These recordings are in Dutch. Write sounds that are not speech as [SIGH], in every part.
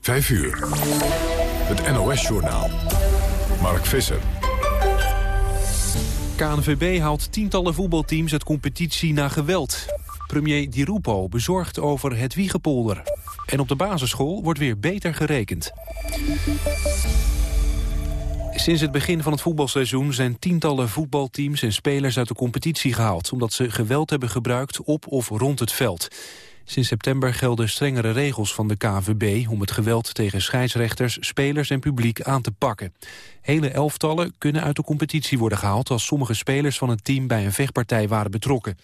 5 uur. Het NOS-journaal. Mark Visser. KNVB haalt tientallen voetbalteams uit competitie na geweld. Premier Di Rupo bezorgd over het Wiegepolder. En op de basisschool wordt weer beter gerekend. Sinds het begin van het voetbalseizoen zijn tientallen voetbalteams en spelers uit de competitie gehaald... omdat ze geweld hebben gebruikt op of rond het veld. Sinds september gelden strengere regels van de KNVB... om het geweld tegen scheidsrechters, spelers en publiek aan te pakken. Hele elftallen kunnen uit de competitie worden gehaald... als sommige spelers van het team bij een vechtpartij waren betrokken.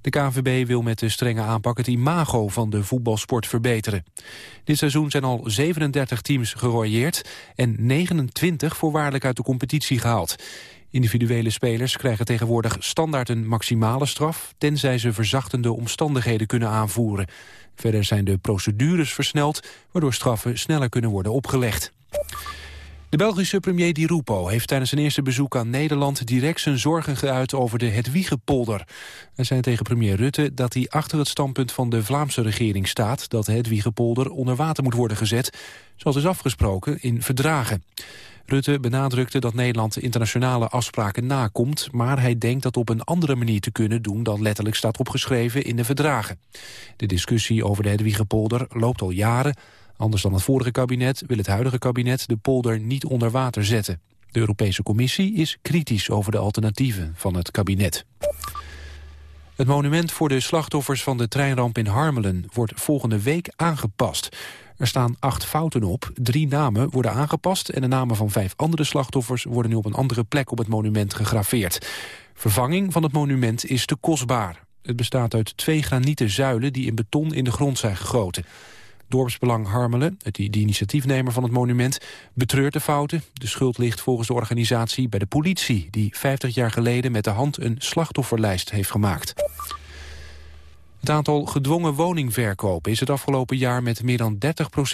De KNVB wil met de strenge aanpak het imago van de voetbalsport verbeteren. Dit seizoen zijn al 37 teams gerooieerd en 29 voorwaardelijk uit de competitie gehaald. Individuele spelers krijgen tegenwoordig standaard een maximale straf... tenzij ze verzachtende omstandigheden kunnen aanvoeren. Verder zijn de procedures versneld... waardoor straffen sneller kunnen worden opgelegd. De Belgische premier Di Rupo heeft tijdens zijn eerste bezoek aan Nederland direct zijn zorgen geuit over de Hedwiegepolder. Hij zei tegen premier Rutte dat hij achter het standpunt van de Vlaamse regering staat dat de Hedwiegepolder onder water moet worden gezet, zoals is afgesproken in verdragen. Rutte benadrukte dat Nederland internationale afspraken nakomt... maar hij denkt dat op een andere manier te kunnen doen... dan letterlijk staat opgeschreven in de verdragen. De discussie over de Hedwiegepolder loopt al jaren. Anders dan het vorige kabinet wil het huidige kabinet de polder niet onder water zetten. De Europese Commissie is kritisch over de alternatieven van het kabinet. Het monument voor de slachtoffers van de treinramp in Harmelen wordt volgende week aangepast. Er staan acht fouten op, drie namen worden aangepast... en de namen van vijf andere slachtoffers worden nu op een andere plek op het monument gegraveerd. Vervanging van het monument is te kostbaar. Het bestaat uit twee granieten zuilen die in beton in de grond zijn gegoten. Dorpsbelang Harmelen, het de initiatiefnemer van het monument, betreurt de fouten. De schuld ligt volgens de organisatie bij de politie... die 50 jaar geleden met de hand een slachtofferlijst heeft gemaakt. Het aantal gedwongen woningverkopen is het afgelopen jaar met meer dan 30%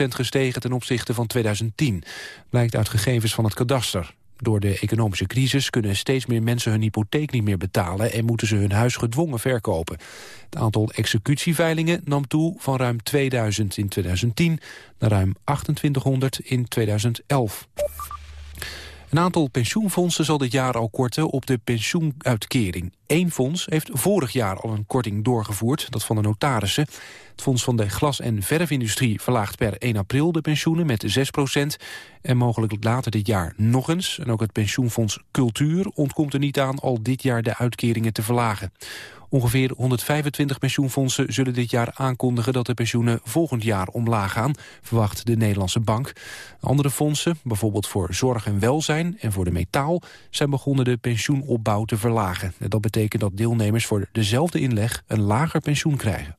gestegen ten opzichte van 2010. Blijkt uit gegevens van het kadaster. Door de economische crisis kunnen steeds meer mensen hun hypotheek niet meer betalen en moeten ze hun huis gedwongen verkopen. Het aantal executieveilingen nam toe van ruim 2000 in 2010 naar ruim 2800 in 2011. Een aantal pensioenfondsen zal dit jaar al korten op de pensioenuitkering. Eén fonds heeft vorig jaar al een korting doorgevoerd, dat van de notarissen. Het fonds van de glas- en verfindustrie verlaagt per 1 april de pensioenen met 6% En mogelijk later dit jaar nog eens. En ook het pensioenfonds Cultuur ontkomt er niet aan al dit jaar de uitkeringen te verlagen. Ongeveer 125 pensioenfondsen zullen dit jaar aankondigen dat de pensioenen volgend jaar omlaag gaan, verwacht de Nederlandse Bank. Andere fondsen, bijvoorbeeld voor zorg en welzijn en voor de metaal, zijn begonnen de pensioenopbouw te verlagen. Dat betekent dat deelnemers voor dezelfde inleg een lager pensioen krijgen.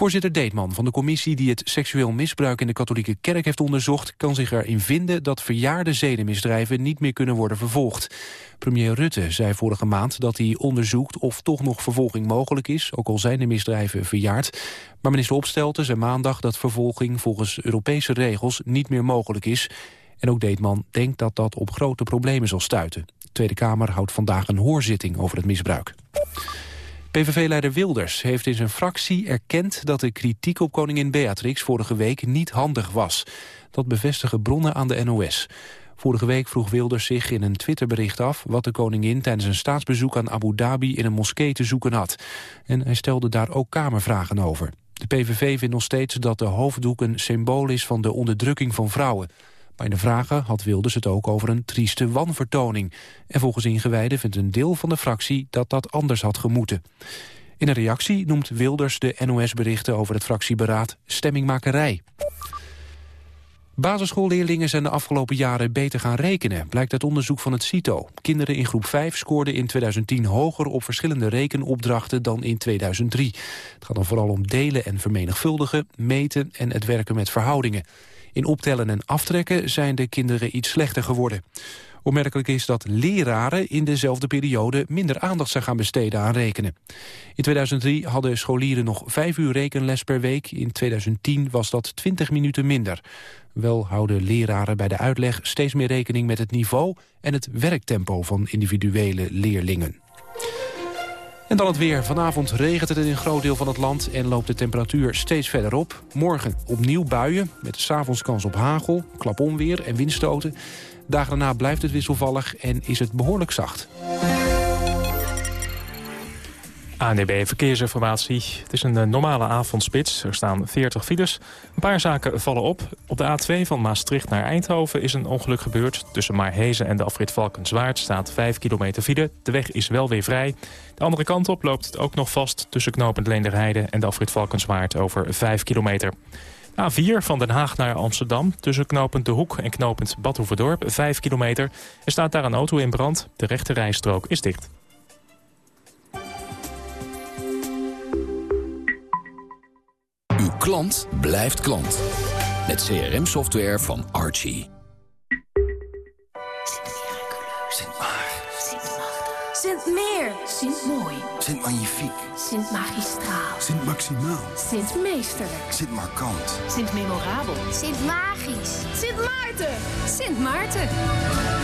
Voorzitter Deetman van de commissie die het seksueel misbruik in de katholieke kerk heeft onderzocht... kan zich erin vinden dat verjaarde zedenmisdrijven niet meer kunnen worden vervolgd. Premier Rutte zei vorige maand dat hij onderzoekt of toch nog vervolging mogelijk is... ook al zijn de misdrijven verjaard. Maar minister Opstelten zei maandag dat vervolging volgens Europese regels niet meer mogelijk is... En ook Deetman denkt dat dat op grote problemen zal stuiten. De Tweede Kamer houdt vandaag een hoorzitting over het misbruik. PVV-leider Wilders heeft in zijn fractie erkend dat de kritiek op koningin Beatrix vorige week niet handig was. Dat bevestigen bronnen aan de NOS. Vorige week vroeg Wilders zich in een Twitterbericht af... wat de koningin tijdens een staatsbezoek aan Abu Dhabi in een moskee te zoeken had. En hij stelde daar ook kamervragen over. De PVV vindt nog steeds dat de hoofddoek een symbool is van de onderdrukking van vrouwen. In de vragen had Wilders het ook over een trieste wanvertoning. En volgens ingewijden vindt een deel van de fractie dat dat anders had gemoeten. In een reactie noemt Wilders de NOS-berichten over het fractieberaad stemmingmakerij. Basisschoolleerlingen zijn de afgelopen jaren beter gaan rekenen, blijkt uit onderzoek van het CITO. Kinderen in groep 5 scoorden in 2010 hoger op verschillende rekenopdrachten dan in 2003. Het gaat dan vooral om delen en vermenigvuldigen, meten en het werken met verhoudingen. In optellen en aftrekken zijn de kinderen iets slechter geworden. Opmerkelijk is dat leraren in dezelfde periode minder aandacht zijn gaan besteden aan rekenen. In 2003 hadden scholieren nog vijf uur rekenles per week. In 2010 was dat 20 minuten minder. Wel houden leraren bij de uitleg steeds meer rekening met het niveau en het werktempo van individuele leerlingen. En dan het weer. Vanavond regent het in een groot deel van het land... en loopt de temperatuur steeds verder op. Morgen opnieuw buien, met s'avonds kans op hagel, klaponweer en windstoten. Dagen daarna blijft het wisselvallig en is het behoorlijk zacht. ANDB Verkeersinformatie. Het is een eh, normale avondspits. Er staan 40 files. Een paar zaken vallen op. Op de A2 van Maastricht naar Eindhoven is een ongeluk gebeurd. Tussen Maarhezen en de afrit Valkenswaard staat 5 kilometer file. De weg is wel weer vrij. De andere kant op loopt het ook nog vast... tussen knooppunt Leenderheide en de afrit Valkenswaard over 5 kilometer. A4 van Den Haag naar Amsterdam. Tussen knooppunt De Hoek en knooppunt Badhoevedorp 5 kilometer. Er staat daar een auto in brand. De rechte rijstrook is dicht. Klant blijft klant. Met CRM-software van Archie. Sint Maar. Sint Machtig. Sint Meer. Sint Mooi. Sint Magnifiek. Sint Magistraal. Sint Maximaal. Sint Meesterlijk. Sint Markant. Sint Memorabel. Sint Magisch. Sint Maarten. Sint Maarten.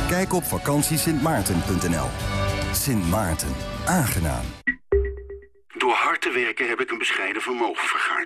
Kijk op vakantiesintmaarten.nl. Sint Maarten. Aangenaam. Door hard te werken heb ik een bescheiden vermogen vergaard.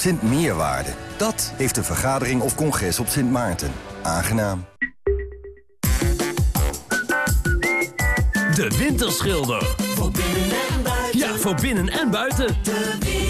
Sint Meerwaarde. Dat heeft een vergadering of congres op Sint Maarten. Aangenaam. De Winterschilder. Voor binnen en buiten. Ja, voor binnen en buiten. De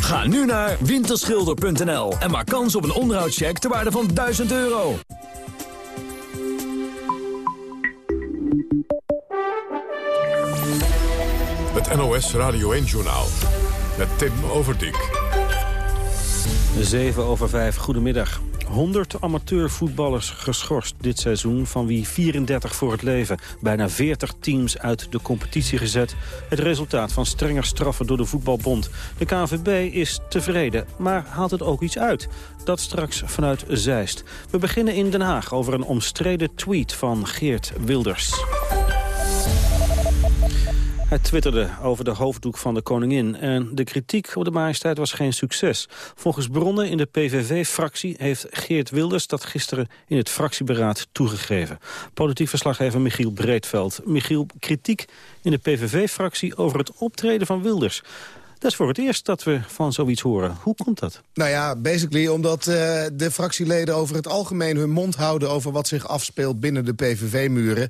Ga nu naar winterschilder.nl en maak kans op een onderhoudscheck ter waarde van 1000 euro. Het NOS Radio 1-journaal met Tim Overdijk. 7 over 5, goedemiddag. 100 amateurvoetballers geschorst dit seizoen, van wie 34 voor het leven. Bijna 40 teams uit de competitie gezet. Het resultaat van strenger straffen door de voetbalbond. De KNVB is tevreden, maar haalt het ook iets uit? Dat straks vanuit Zeist. We beginnen in Den Haag over een omstreden tweet van Geert Wilders. Hij twitterde over de hoofddoek van de koningin. En de kritiek op de majesteit was geen succes. Volgens bronnen in de PVV-fractie heeft Geert Wilders... dat gisteren in het fractieberaad toegegeven. Politiek verslaggever Michiel Breedveld. Michiel, kritiek in de PVV-fractie over het optreden van Wilders. Dat is voor het eerst dat we van zoiets horen. Hoe komt dat? Nou ja, basically omdat uh, de fractieleden over het algemeen hun mond houden... over wat zich afspeelt binnen de PVV-muren.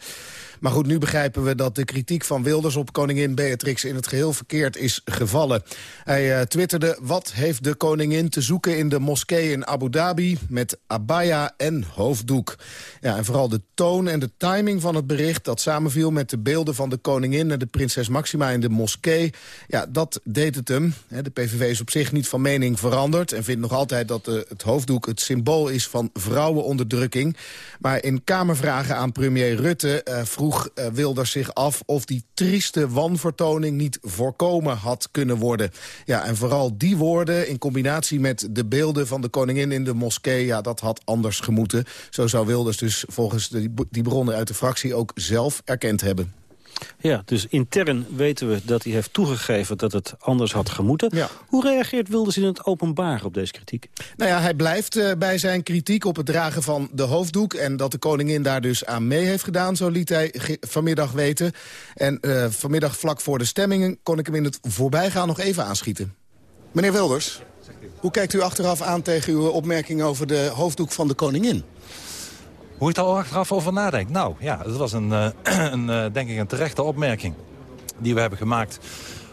Maar goed, nu begrijpen we dat de kritiek van Wilders op koningin Beatrix in het geheel verkeerd is gevallen. Hij uh, twitterde, wat heeft de koningin te zoeken in de moskee in Abu Dhabi met abaya en hoofddoek. Ja, en vooral de toon en de timing van het bericht dat samenviel met de beelden van de koningin en de prinses Maxima in de moskee. Ja, dat deed het hem. De PVV is op zich niet van mening veranderd en vindt nog altijd dat de, het hoofddoek het symbool is van vrouwenonderdrukking. Maar in Kamervragen aan premier Rutte uh, vroeg vroeg uh, Wilders zich af of die trieste wanvertoning niet voorkomen had kunnen worden. Ja, en vooral die woorden in combinatie met de beelden van de koningin in de moskee... ja, dat had anders gemoeten. Zo zou Wilders dus volgens die bronnen uit de fractie ook zelf erkend hebben. Ja, dus intern weten we dat hij heeft toegegeven dat het anders had gemoeten. Ja. Hoe reageert Wilders in het openbaar op deze kritiek? Nou ja, hij blijft uh, bij zijn kritiek op het dragen van de hoofddoek... en dat de koningin daar dus aan mee heeft gedaan, zo liet hij vanmiddag weten. En uh, vanmiddag vlak voor de stemmingen kon ik hem in het voorbijgaan nog even aanschieten. Meneer Wilders, hoe kijkt u achteraf aan tegen uw opmerking over de hoofddoek van de koningin? Hoe ik daar achteraf over nadenk? Nou ja, het was een, uh, [CLEARS THROAT] een uh, denk ik een terechte opmerking die we hebben gemaakt.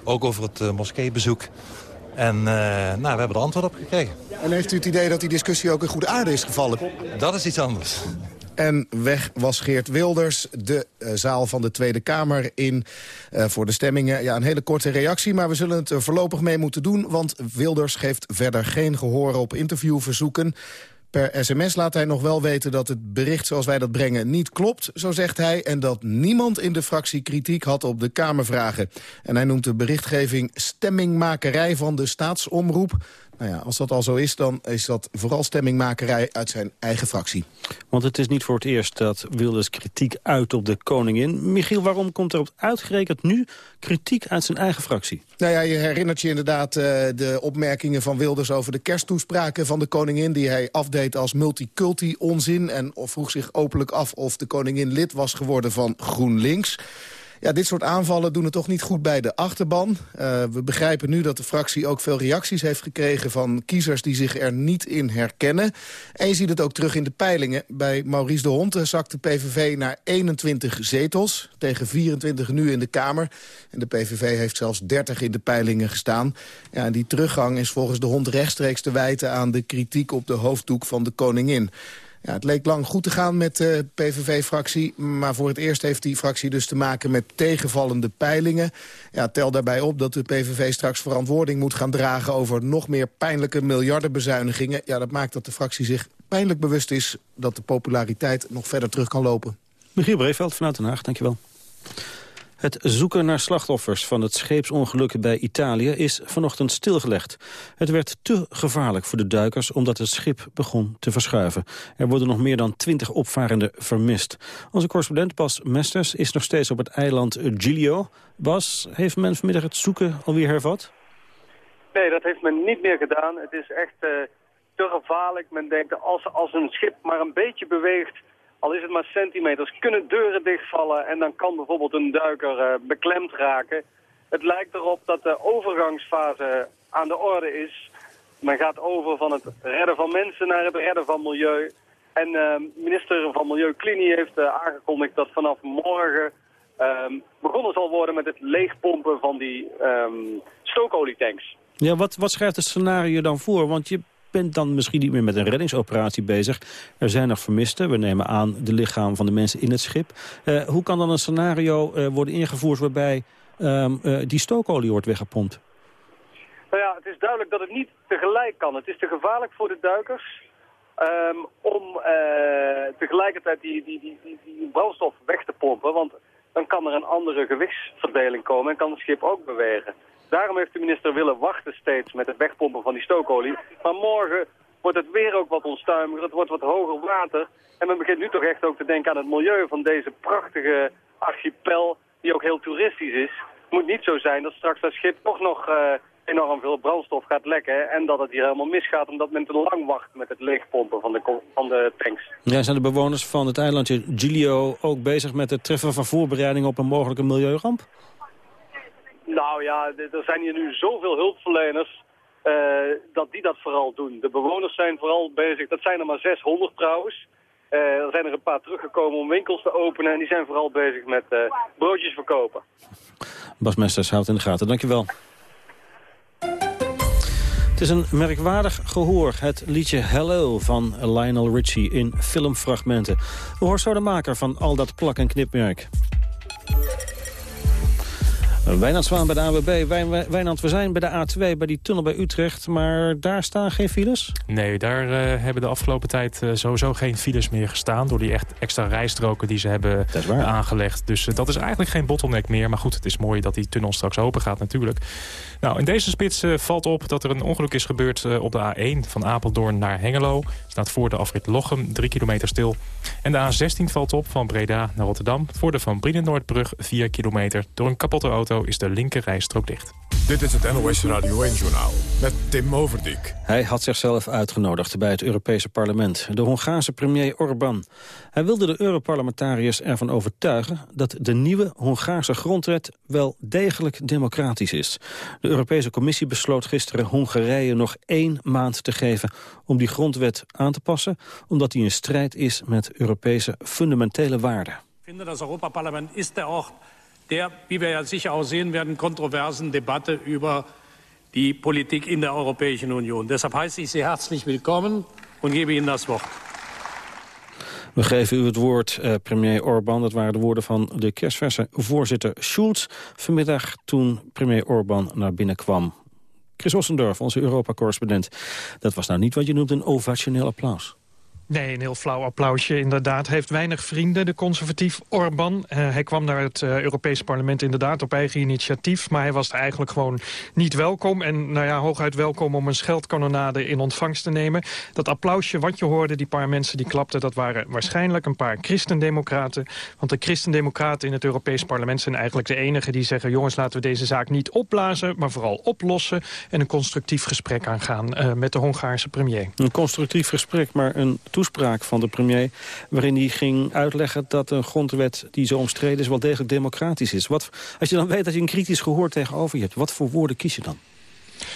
Ook over het uh, moskeebezoek. En uh, nou, we hebben er antwoord op gekregen. En heeft u het idee dat die discussie ook in goede aarde is gevallen? Dat is iets anders. En weg was Geert Wilders, de uh, zaal van de Tweede Kamer in uh, voor de stemmingen. Ja, een hele korte reactie, maar we zullen het er voorlopig mee moeten doen... want Wilders geeft verder geen gehoor op interviewverzoeken. Per sms laat hij nog wel weten dat het bericht zoals wij dat brengen niet klopt, zo zegt hij. En dat niemand in de fractie kritiek had op de Kamervragen. En hij noemt de berichtgeving stemmingmakerij van de staatsomroep. Nou ja, als dat al zo is, dan is dat vooral stemmingmakerij uit zijn eigen fractie. Want het is niet voor het eerst dat Wilders kritiek uit op de koningin. Michiel, waarom komt er op uitgerekend nu kritiek uit zijn eigen fractie? Nou ja, je herinnert je inderdaad uh, de opmerkingen van Wilders over de kersttoespraken van de koningin... die hij afdeed als multiculti-onzin en vroeg zich openlijk af of de koningin lid was geworden van GroenLinks... Ja, dit soort aanvallen doen het toch niet goed bij de achterban. Uh, we begrijpen nu dat de fractie ook veel reacties heeft gekregen... van kiezers die zich er niet in herkennen. En je ziet het ook terug in de peilingen. Bij Maurice de Hond zakt de PVV naar 21 zetels... tegen 24 nu in de Kamer. En de PVV heeft zelfs 30 in de peilingen gestaan. Ja, die teruggang is volgens de Hond rechtstreeks te wijten... aan de kritiek op de hoofddoek van de koningin. Ja, het leek lang goed te gaan met de PVV-fractie... maar voor het eerst heeft die fractie dus te maken met tegenvallende peilingen. Ja, tel daarbij op dat de PVV straks verantwoording moet gaan dragen... over nog meer pijnlijke miljardenbezuinigingen. Ja, dat maakt dat de fractie zich pijnlijk bewust is... dat de populariteit nog verder terug kan lopen. Michiel Breeveld vanuit Den Haag, dankjewel. Het zoeken naar slachtoffers van het scheepsongeluk bij Italië is vanochtend stilgelegd. Het werd te gevaarlijk voor de duikers omdat het schip begon te verschuiven. Er worden nog meer dan twintig opvarenden vermist. Onze correspondent Bas Mesters is nog steeds op het eiland Giglio. Bas, heeft men vanmiddag het zoeken alweer hervat? Nee, dat heeft men niet meer gedaan. Het is echt uh, te gevaarlijk. Men denkt als, als een schip maar een beetje beweegt al is het maar centimeters, kunnen deuren dichtvallen en dan kan bijvoorbeeld een duiker uh, beklemd raken. Het lijkt erop dat de overgangsfase aan de orde is. Men gaat over van het redden van mensen naar het redden van milieu. En uh, minister van Milieu Clini heeft uh, aangekondigd dat vanaf morgen um, begonnen zal worden met het leegpompen van die um, stookolietanks. Ja, wat, wat schrijft het scenario dan voor? Want je bent dan misschien niet meer met een reddingsoperatie bezig. Er zijn nog vermisten. We nemen aan de lichaam van de mensen in het schip. Uh, hoe kan dan een scenario uh, worden ingevoerd waarbij um, uh, die stookolie wordt weggepompt? Nou ja, het is duidelijk dat het niet tegelijk kan. Het is te gevaarlijk voor de duikers um, om tegelijkertijd die, die, die, die brandstof weg te pompen. Want dan kan er een andere gewichtsverdeling komen en kan het schip ook bewegen. Daarom heeft de minister willen wachten steeds met het wegpompen van die stookolie. Maar morgen wordt het weer ook wat onstuimiger, het wordt wat hoger water. En men begint nu toch echt ook te denken aan het milieu van deze prachtige archipel, die ook heel toeristisch is. Het moet niet zo zijn dat straks dat schip toch nog uh, enorm veel brandstof gaat lekken en dat het hier helemaal misgaat omdat men te lang wacht met het leegpompen van de, van de tanks. Ja, zijn de bewoners van het eilandje Giglio ook bezig met het treffen van voorbereidingen op een mogelijke milieuramp? Nou ja, er zijn hier nu zoveel hulpverleners uh, dat die dat vooral doen. De bewoners zijn vooral bezig, dat zijn er maar 600 trouwens. Uh, er zijn er een paar teruggekomen om winkels te openen en die zijn vooral bezig met uh, broodjes verkopen. Bas Mesters houdt in de gaten, dankjewel. Het is een merkwaardig gehoor, het liedje Hello van Lionel Richie in filmfragmenten. We hoort zo de maker van al dat plak- en knipmerk. Wijnand Zwaan bij de AWB. Wijnand, we zijn bij de A2, bij die tunnel bij Utrecht. Maar daar staan geen files? Nee, daar uh, hebben de afgelopen tijd uh, sowieso geen files meer gestaan... door die echt extra rijstroken die ze hebben aangelegd. Dus uh, dat is eigenlijk geen bottleneck meer. Maar goed, het is mooi dat die tunnel straks open gaat natuurlijk. Nou, in deze spits valt op dat er een ongeluk is gebeurd op de A1... van Apeldoorn naar Hengelo. Staat voor de afrit Lochem, 3 kilometer stil. En de A16 valt op van Breda naar Rotterdam... voor de Van Brienenoordbrug, 4 kilometer. Door een kapotte auto is de linkerrijstrook dicht. Dit is het NOS Radio 1-journaal met Tim Overdijk. Hij had zichzelf uitgenodigd bij het Europese parlement. De Hongaarse premier Orbán. Hij wilde de Europarlementariërs ervan overtuigen... dat de nieuwe Hongaarse grondwet wel degelijk democratisch is. De Europese Commissie besloot gisteren Hongarije nog één maand te geven... om die grondwet aan te passen... omdat die in strijd is met Europese fundamentele waarden. Ik vind dat het Europaparlement is de ort der, wie wir ja sicher auch sehen werden, kontroversen Debatte über die Politik in der Europäischen Union. Deshalb heiße ich Sie herzlich willkommen und gebe Ihnen das Wort. We geven u het woord, eh, premier Orbán. Dat waren de woorden van de kerstverse voorzitter Schulz... vanmiddag toen premier Orbán naar binnen kwam. Chris Ossendorf, onze Europa-correspondent. Dat was nou niet wat je noemt een ovationeel applaus. Nee, een heel flauw applausje inderdaad. Heeft weinig vrienden, de conservatief Orbán. Uh, hij kwam naar het uh, Europese parlement inderdaad op eigen initiatief... maar hij was eigenlijk gewoon niet welkom. En nou ja, hooguit welkom om een scheldkanonade in ontvangst te nemen. Dat applausje wat je hoorde, die paar mensen die klapten... dat waren waarschijnlijk een paar christendemocraten. Want de christendemocraten in het Europees parlement zijn eigenlijk de enigen die zeggen... jongens, laten we deze zaak niet opblazen, maar vooral oplossen... en een constructief gesprek aangaan uh, met de Hongaarse premier. Een constructief gesprek, maar een toespraak van de premier... waarin hij ging uitleggen dat een grondwet die zo omstreden is... wel degelijk democratisch is. Wat, als je dan weet dat je een kritisch gehoor tegenover je hebt... wat voor woorden kies je dan?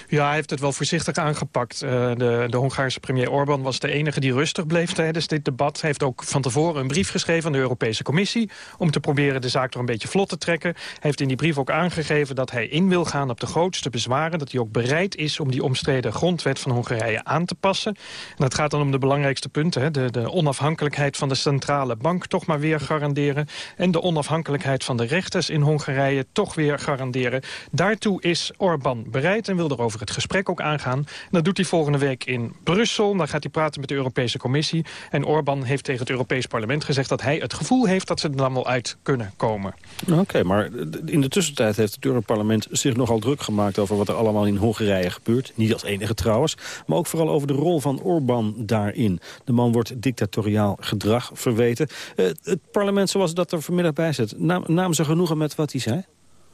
Ja, hij heeft het wel voorzichtig aangepakt. Uh, de, de Hongaarse premier Orbán was de enige die rustig bleef tijdens dit debat. Hij heeft ook van tevoren een brief geschreven aan de Europese Commissie... om te proberen de zaak toch een beetje vlot te trekken. Hij heeft in die brief ook aangegeven dat hij in wil gaan op de grootste bezwaren. Dat hij ook bereid is om die omstreden grondwet van Hongarije aan te passen. En dat gaat dan om de belangrijkste punten. Hè. De, de onafhankelijkheid van de centrale bank toch maar weer garanderen. En de onafhankelijkheid van de rechters in Hongarije toch weer garanderen. Daartoe is Orbán bereid en wil er over het gesprek ook aangaan. En dat doet hij volgende week in Brussel. Dan gaat hij praten met de Europese Commissie. En Orbán heeft tegen het Europees Parlement gezegd... dat hij het gevoel heeft dat ze er dan wel uit kunnen komen. Oké, maar in de tussentijd heeft het Europarlement zich nogal druk gemaakt... over wat er allemaal in Hongarije gebeurt. Niet als enige trouwens. Maar ook vooral over de rol van Orbán daarin. De man wordt dictatoriaal gedrag verweten. Uh, het parlement zoals dat er vanmiddag bij zit... Namen ze genoegen met wat hij zei?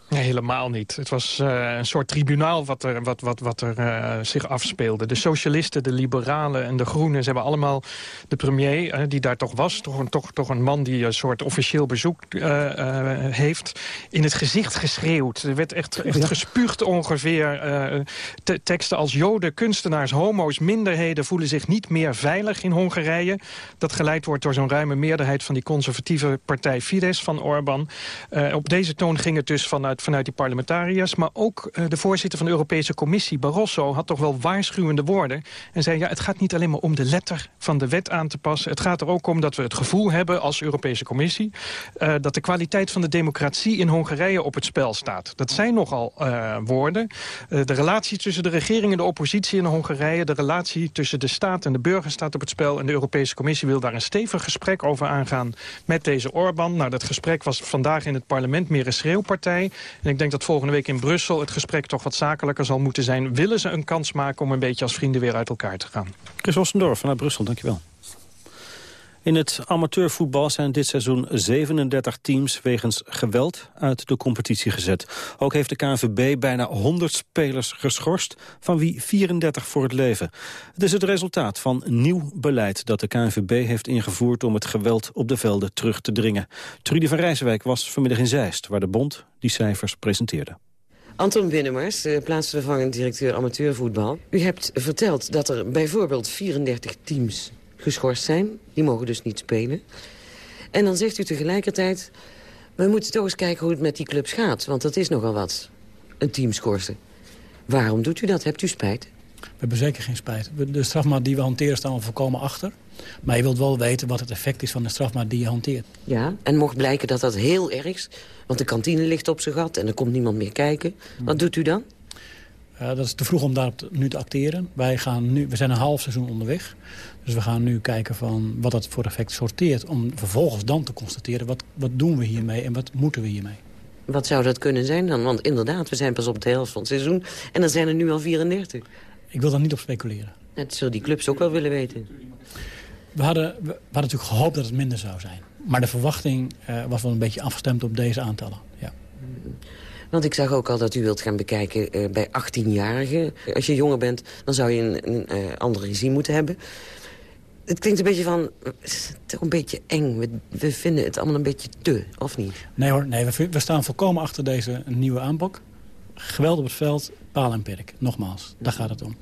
Nee, helemaal niet. Het was uh, een soort tribunaal wat er, wat, wat, wat er uh, zich afspeelde. De socialisten, de liberalen en de groenen... ze hebben allemaal de premier, uh, die daar toch was... Toch een, toch, toch een man die een soort officieel bezoek heeft... in het gezicht geschreeuwd. Er werd echt, echt ja. gespuugd ongeveer. Te, teksten als joden, kunstenaars, homo's, minderheden... voelen zich niet meer veilig in Hongarije. Dat geleid wordt door zo'n ruime meerderheid... van die conservatieve partij Fidesz van Orbán. op deze toon ging het dus vanuit vanuit die parlementariërs. Maar ook uh, de voorzitter van de Europese Commissie, Barroso... had toch wel waarschuwende woorden. En zei, ja, het gaat niet alleen maar om de letter van de wet aan te passen. Het gaat er ook om dat we het gevoel hebben als Europese Commissie... Uh, dat de kwaliteit van de democratie in Hongarije op het spel staat. Dat zijn nogal uh, woorden. de relatie tussen de regering en de oppositie in Hongarije... de relatie tussen de staat en de burger staat op het spel... en de Europese Commissie wil daar een stevig gesprek over aangaan... met deze Orbán. Nou, dat gesprek was vandaag in het parlement meer een schreeuwpartij. En ik denk dat volgende week in Brussel het gesprek toch wat zakelijker zal moeten zijn. Willen ze een kans maken om een beetje als vrienden weer uit elkaar te gaan? Chris Ossendorf vanuit Brussel, dankjewel. In het amateurvoetbal zijn dit seizoen 37 teams wegens geweld uit de competitie gezet. Ook heeft de KNVB bijna 100 spelers geschorst, van wie 34 voor het leven. Het is het resultaat van nieuw beleid dat de KNVB heeft ingevoerd om het geweld op de velden terug te dringen. Trudy van Rijswijk was vanmiddag in Zeist, waar de bond die cijfers presenteerde. Anton Binnemars, plaatsvervangend directeur amateurvoetbal. U hebt verteld dat er bijvoorbeeld 34 teams geschorst zijn. Die mogen dus niet spelen. En dan zegt u tegelijkertijd... we moeten toch eens kijken hoe het met die clubs gaat. Want dat is nogal wat, een team schorsen. Waarom doet u dat? Hebt u spijt? We hebben zeker geen spijt. De strafmaat die we hanteren staan we volkomen achter. Maar je wilt wel weten wat het effect is van de strafmaat die je hanteert. Ja, en mocht blijken dat dat heel erg is... want de kantine ligt op zijn gat en er komt niemand meer kijken. Wat doet u dan? Uh, dat is te vroeg om daarop nu te acteren. Wij gaan nu, we zijn een half seizoen onderweg. Dus we gaan nu kijken van wat dat voor effect sorteert... om vervolgens dan te constateren wat, wat doen we hiermee en wat moeten we hiermee. Wat zou dat kunnen zijn dan? Want inderdaad, we zijn pas op de helft van het seizoen... en dan zijn er nu al 34. Ik wil daar niet op speculeren. Dat zullen die clubs ook wel willen weten. We hadden, we, hadden natuurlijk gehoopt dat het minder zou zijn. Maar de verwachting uh, was wel een beetje afgestemd op deze aantallen. Ja. Want ik zag ook al dat u wilt gaan bekijken uh, bij 18-jarigen. Als je jonger bent, dan zou je een, een uh, ander regime moeten hebben. Het klinkt een beetje van, toch een beetje eng. We, we, vinden het allemaal een beetje te, of niet? Nee hoor, nee, we, staan volkomen achter deze nieuwe aanpak. Geweld op het veld, paal en perk. Nogmaals, daar gaat het om.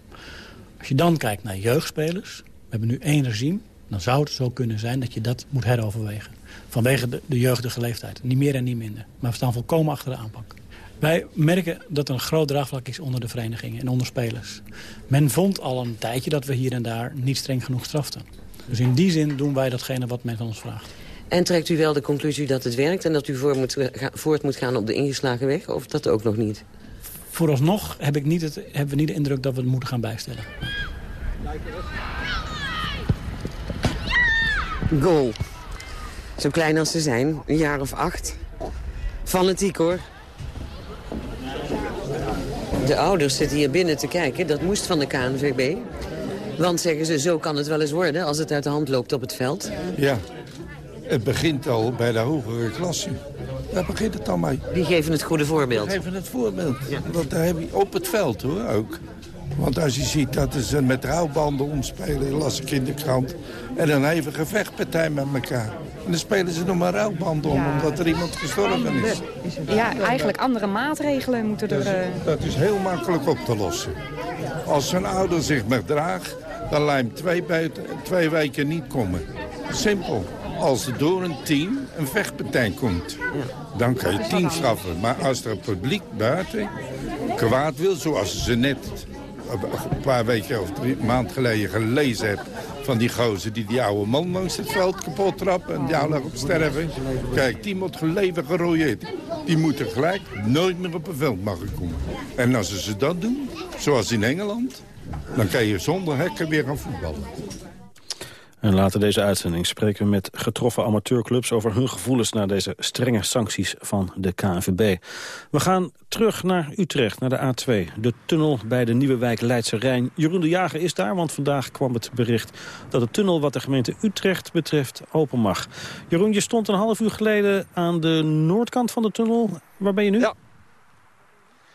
Als je dan kijkt naar jeugdspelers, we hebben nu één regime... dan zou het zo kunnen zijn dat je dat moet heroverwegen. Vanwege de jeugdige leeftijd. Niet meer en niet minder. Maar we staan volkomen achter de aanpak. Wij merken dat er een groot draagvlak is onder de verenigingen en onder spelers. Men vond al een tijdje dat we hier en daar niet streng genoeg straften. Dus in die zin doen wij datgene wat men van ons vraagt. En trekt u wel de conclusie dat het werkt... en dat u voor moet, voort moet gaan op de ingeslagen weg? Of dat ook nog niet? Vooralsnog heb ik niet het, hebben we niet de indruk dat we het moeten gaan bijstellen. Goal. Zo klein als ze zijn, een jaar of acht. Fanatiek hoor. De ouders zitten hier binnen te kijken. Dat moest van de KNVB. Want zeggen ze, zo kan het wel eens worden als het uit de hand loopt op het veld. Ja, het begint al bij de hogere klasse. Daar begint het al mee. Die geven het goede voorbeeld. Die geven het voorbeeld. Want daar heb je op het veld hoor ook. Want als je ziet dat ze met rouwbanden omspelen, las ik in de krant. En dan even gevechtpartij met elkaar. En dan spelen ze nog maar rouwbanden om, omdat er iemand gestorven is. Ja, eigenlijk andere maatregelen moeten er... Dat is, dat is heel makkelijk op te lossen. Als zo'n ouder zich misdraagt, dan lijmt twee, buiten, twee weken niet komen. Simpel. Als er door een team een vechtpartij komt, dan kan je tien straffen. Maar als er een publiek buiten kwaad wil, zoals ze net een paar weken of drie maand geleden gelezen heb... van die gozer die die oude man langs het veld kapot trappen... en die lag op sterven. Kijk, die moet leven gerooieerd. Die moeten gelijk nooit meer op een veld mogen komen. En als ze dat doen, zoals in Engeland... dan kan je zonder hekken weer gaan voetballen. En later deze uitzending spreken we met getroffen amateurclubs... over hun gevoelens naar deze strenge sancties van de KNVB. We gaan terug naar Utrecht, naar de A2. De tunnel bij de nieuwe wijk Leidse Rijn. Jeroen de Jager is daar, want vandaag kwam het bericht... dat de tunnel wat de gemeente Utrecht betreft open mag. Jeroen, je stond een half uur geleden aan de noordkant van de tunnel. Waar ben je nu? Ja.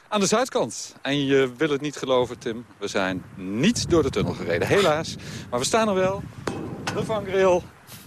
Aan de zuidkant. En je wil het niet geloven, Tim. We zijn niet door de tunnel gereden, helaas. Maar we staan er wel de vangrail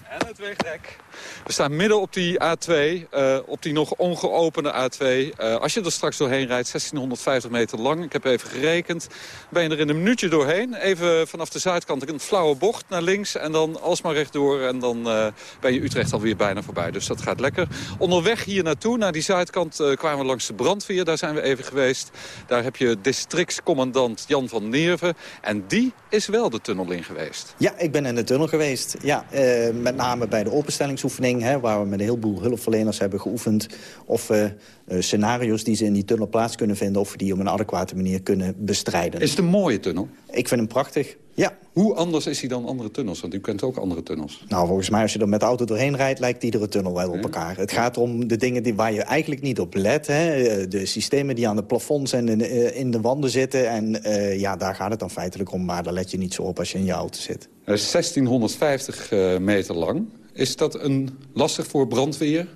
en het wegdek. We staan midden op die A2, uh, op die nog ongeopende A2. Uh, als je er straks doorheen rijdt, 1650 meter lang. Ik heb even gerekend. Ben je er in een minuutje doorheen. Even vanaf de zuidkant een flauwe bocht naar links. En dan alsmaar rechtdoor. En dan uh, ben je Utrecht alweer bijna voorbij. Dus dat gaat lekker. Onderweg hier naartoe, naar die zuidkant, kwamen we langs de brandweer. Daar zijn we even geweest. Daar heb je districtscommandant Jan van Neerven. En die is wel de tunnel in geweest. Ja, ik ben in de tunnel geweest. Ja, met name bij de openstellingsoefening hè, waar we met een heleboel hulpverleners hebben geoefend... of we uh, scenario's die ze in die tunnel plaats kunnen vinden... of we die op een adequate manier kunnen bestrijden. Is het een mooie tunnel? Ik vind hem prachtig, ja. Hoe anders is hij dan andere tunnels? Want u kent ook andere tunnels. Nou, volgens mij als je er met de auto doorheen rijdt... lijkt iedere tunnel wel op elkaar. Het gaat om de dingen die, waar je eigenlijk niet op let. Hè. De systemen die aan de plafonds en in, in de wanden zitten. En uh, ja, daar gaat het dan feitelijk om. Maar daar let je niet zo op als je in je auto zit. 1650 uh, meter lang. Is dat een lastig voor brandweer?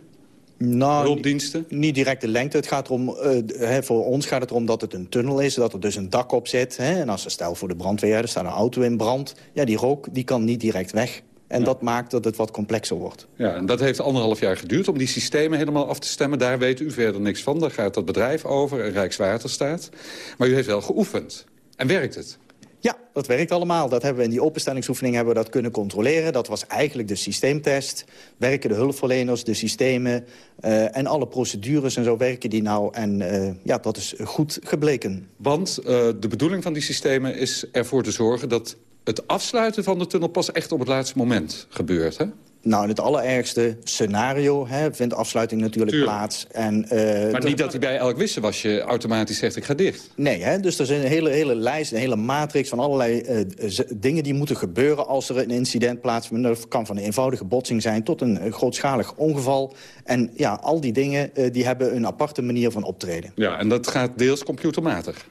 Nou, hulpdiensten? Niet direct de lengte. Het gaat erom, uh, hè, voor ons gaat het erom dat het een tunnel is. Dat er dus een dak op zit. En als er stel voor de brandweer, er staat een auto in brand. Ja, die rook die kan niet direct weg. En ja. dat maakt dat het wat complexer wordt. Ja, en dat heeft anderhalf jaar geduurd om die systemen helemaal af te stemmen. Daar weet u verder niks van. Daar gaat dat bedrijf over, Rijkswaterstaat. Maar u heeft wel geoefend. En werkt het? Ja, dat werkt allemaal. Dat hebben we in die openstellingsoefening hebben we dat kunnen controleren. Dat was eigenlijk de systeemtest. Werken de hulpverleners, de systemen uh, en alle procedures en zo werken die nou. En uh, ja, dat is goed gebleken. Want uh, de bedoeling van die systemen is ervoor te zorgen... dat het afsluiten van de tunnel pas echt op het laatste moment gebeurt, hè? Nou, in het allerergste scenario hè, vindt afsluiting natuurlijk Tuurlijk. plaats. En, uh, maar niet dat hij bij elk wisselwasje automatisch zegt ik ga dicht. Nee, hè, dus er is een hele, hele lijst, een hele matrix van allerlei uh, dingen die moeten gebeuren... als er een incident plaatsvindt. Dat kan van een eenvoudige botsing zijn tot een grootschalig ongeval. En ja, al die dingen uh, die hebben een aparte manier van optreden. Ja, en dat gaat deels computermatig.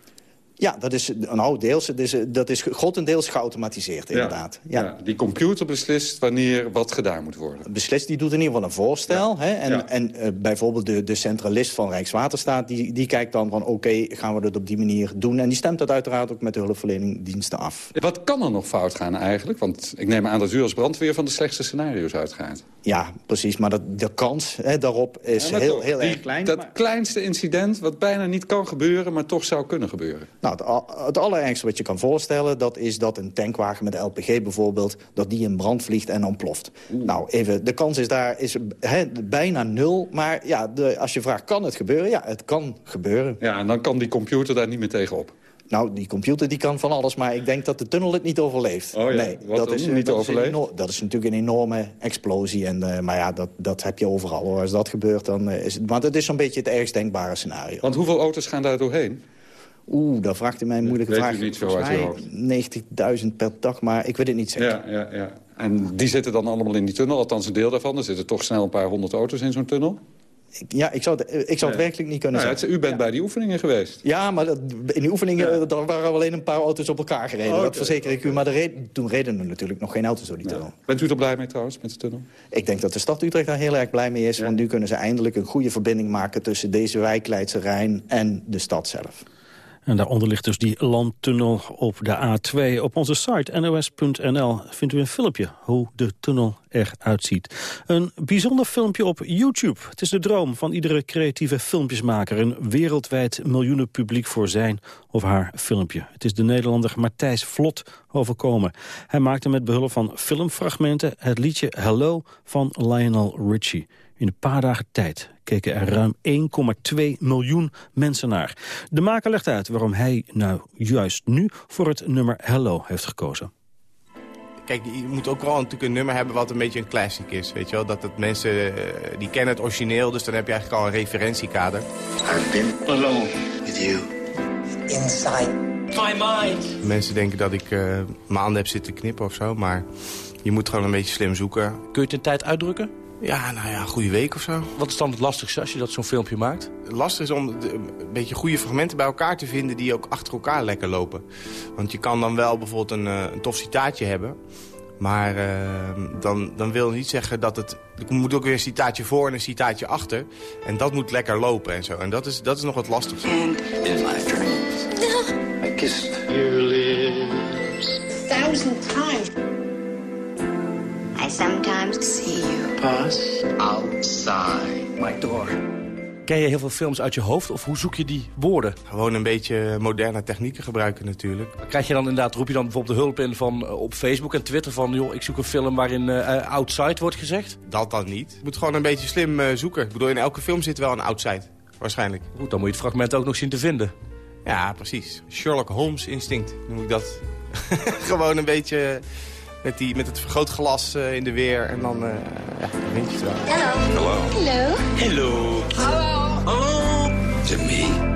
Ja, dat is, nou, deels, dat is, dat is grotendeels geautomatiseerd, inderdaad. Ja, die computer beslist wanneer wat gedaan moet worden. Beslist, die doet in ieder geval een voorstel. Hè? En, en uh, bijvoorbeeld de, de centralist van Rijkswaterstaat... die, die kijkt dan van, oké, okay, gaan we dat op die manier doen? En die stemt dat uiteraard ook met de hulpverleningdiensten af. Wat kan er nog fout gaan eigenlijk? Want ik neem aan dat u als brandweer van de slechtste scenario's uitgaat. Ja, precies. Maar dat, de kans hè, daarop is heel, heel erg klein. Dat maar... kleinste incident wat bijna niet kan gebeuren... maar toch zou kunnen gebeuren. Nou, Nou, het, het allerergste wat je kan voorstellen... dat is dat een tankwagen met LPG bijvoorbeeld... dat die in brand vliegt en ontploft. Nou, even, de kans is daar is, bijna nul. Maar ja, de, als je vraagt, kan het gebeuren? Ja, het kan gebeuren. Ja, en dan kan die computer daar niet meer tegenop. Nou, die computer die kan van alles, maar ik denk dat de tunnel het niet overleeft. Oh ja, nee, wat dat is niet dat overleeft? Is dat is natuurlijk een enorme explosie. En, uh, maar ja, dat, dat heb je overal. Hoor. Als dat gebeurt, dan uh, is het... Maar dat is zo'n beetje het ergst denkbare scenario. Want hoeveel auto's gaan daar doorheen? Oeh, daar vraagt u mij een moeilijke weet vraag. u niet zo uit uw hoofd. 90.000 per dag, maar ik weet het niet zeker. Ja, ja, ja. En die zitten dan allemaal in die tunnel, althans een deel daarvan. Er zitten toch snel een paar honderd auto's in zo'n tunnel. Ja, ik zou het, ik zou het werkelijk niet kunnen nou, zeggen. U bent ja. bij die oefeningen geweest. Ja, maar dat, in die oefeningen ja. daar waren alleen een paar auto's op elkaar gereden. Oh, dat verzeker ik u. Maar toen reden er natuurlijk nog geen auto's door die tunnel. Bent u er blij mee trouwens, met de tunnel? Ik denk dat de stad Utrecht daar heel erg blij mee is. Want nu kunnen ze eindelijk een goede verbinding maken... tussen deze wijk Leidse Rijn en de stad zelf. En daaronder ligt dus die landtunnel op de A2. Op onze site nos.nl vindt u een filmpje hoe de tunnel eruit ziet. Een bijzonder filmpje op YouTube. Het is de droom van iedere creatieve filmpjesmaker. Een wereldwijd miljoenen publiek voor zijn of haar filmpje. Het is de Nederlander Matthijs Vlot overkomen. Hij maakte met behulp van filmfragmenten het liedje Hello van Lionel Richie. In een paar dagen tijd keken er ruim 1,2 miljoen mensen naar. De maker legt uit waarom hij nou juist nu voor het nummer Hello heeft gekozen. Kijk, je moet ook wel natuurlijk een nummer hebben wat een beetje een classic is. Weet je wel? Dat het mensen, die kennen het origineel, dus dan heb je eigenlijk al een referentiekader. I've been alone with you. Inside my mind. Mensen denken dat ik uh, maanden heb zitten knippen of zo, maar je moet gewoon een beetje slim zoeken. Kun je het in tijd uitdrukken? Ja, nou ja, een goede week of zo. Wat is dan het lastigste als je dat zo'n filmpje maakt? Lastig is om een beetje goede fragmenten bij elkaar te vinden... die ook achter elkaar lekker lopen. Want je kan dan wel bijvoorbeeld een, een tof citaatje hebben... maar uh, dan, dan wil niet zeggen dat het... Er moet ook weer een citaatje voor en een citaatje achter. En dat moet lekker lopen en zo. En dat is, dat is nog het lastigste. And in my dreams, I kissed your lips. Thousand times. I sometimes see you. Pass outside my door. Ken je heel veel films uit je hoofd of hoe zoek je die woorden? Gewoon een beetje moderne technieken gebruiken natuurlijk. Krijg je dan inderdaad, roep je dan bijvoorbeeld de hulp in van uh, op Facebook en Twitter van... joh, ik zoek een film waarin uh, outside wordt gezegd? Dat dan niet. Je moet gewoon een beetje slim uh, zoeken. Ik bedoel, in elke film zit wel een outside, waarschijnlijk. Goed, dan moet je het fragment ook nog zien te vinden. Ja, precies. Sherlock Holmes instinct noem ik dat. [LAUGHS] gewoon een beetje... Met, die, met het vergrootglas uh, in de weer en dan, uh, ja, dan vind je het wel. Hallo. Hallo. Hello. Hallo. Hallo. To me.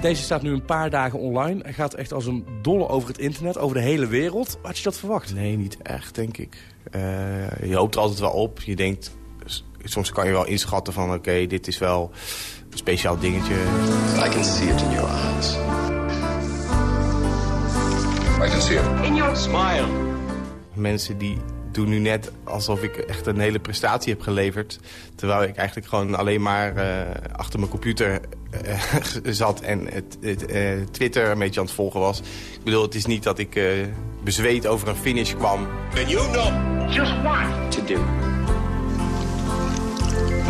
Deze staat nu een paar dagen online. Hij gaat echt als een dolle over het internet, over de hele wereld. Had je dat verwacht? Nee, niet echt, denk ik. Uh, je hoopt er altijd wel op. Je denkt, soms kan je wel inschatten van... oké, okay, dit is wel een speciaal dingetje. I can see it in your eyes. I can see it. In your smile. Mensen die doen nu net alsof ik echt een hele prestatie heb geleverd. Terwijl ik eigenlijk gewoon alleen maar uh, achter mijn computer uh, [LAUGHS] zat en het, het uh, Twitter een beetje aan het volgen was. Ik bedoel, het is niet dat ik bezweet over een finish kwam. And you know just what to do.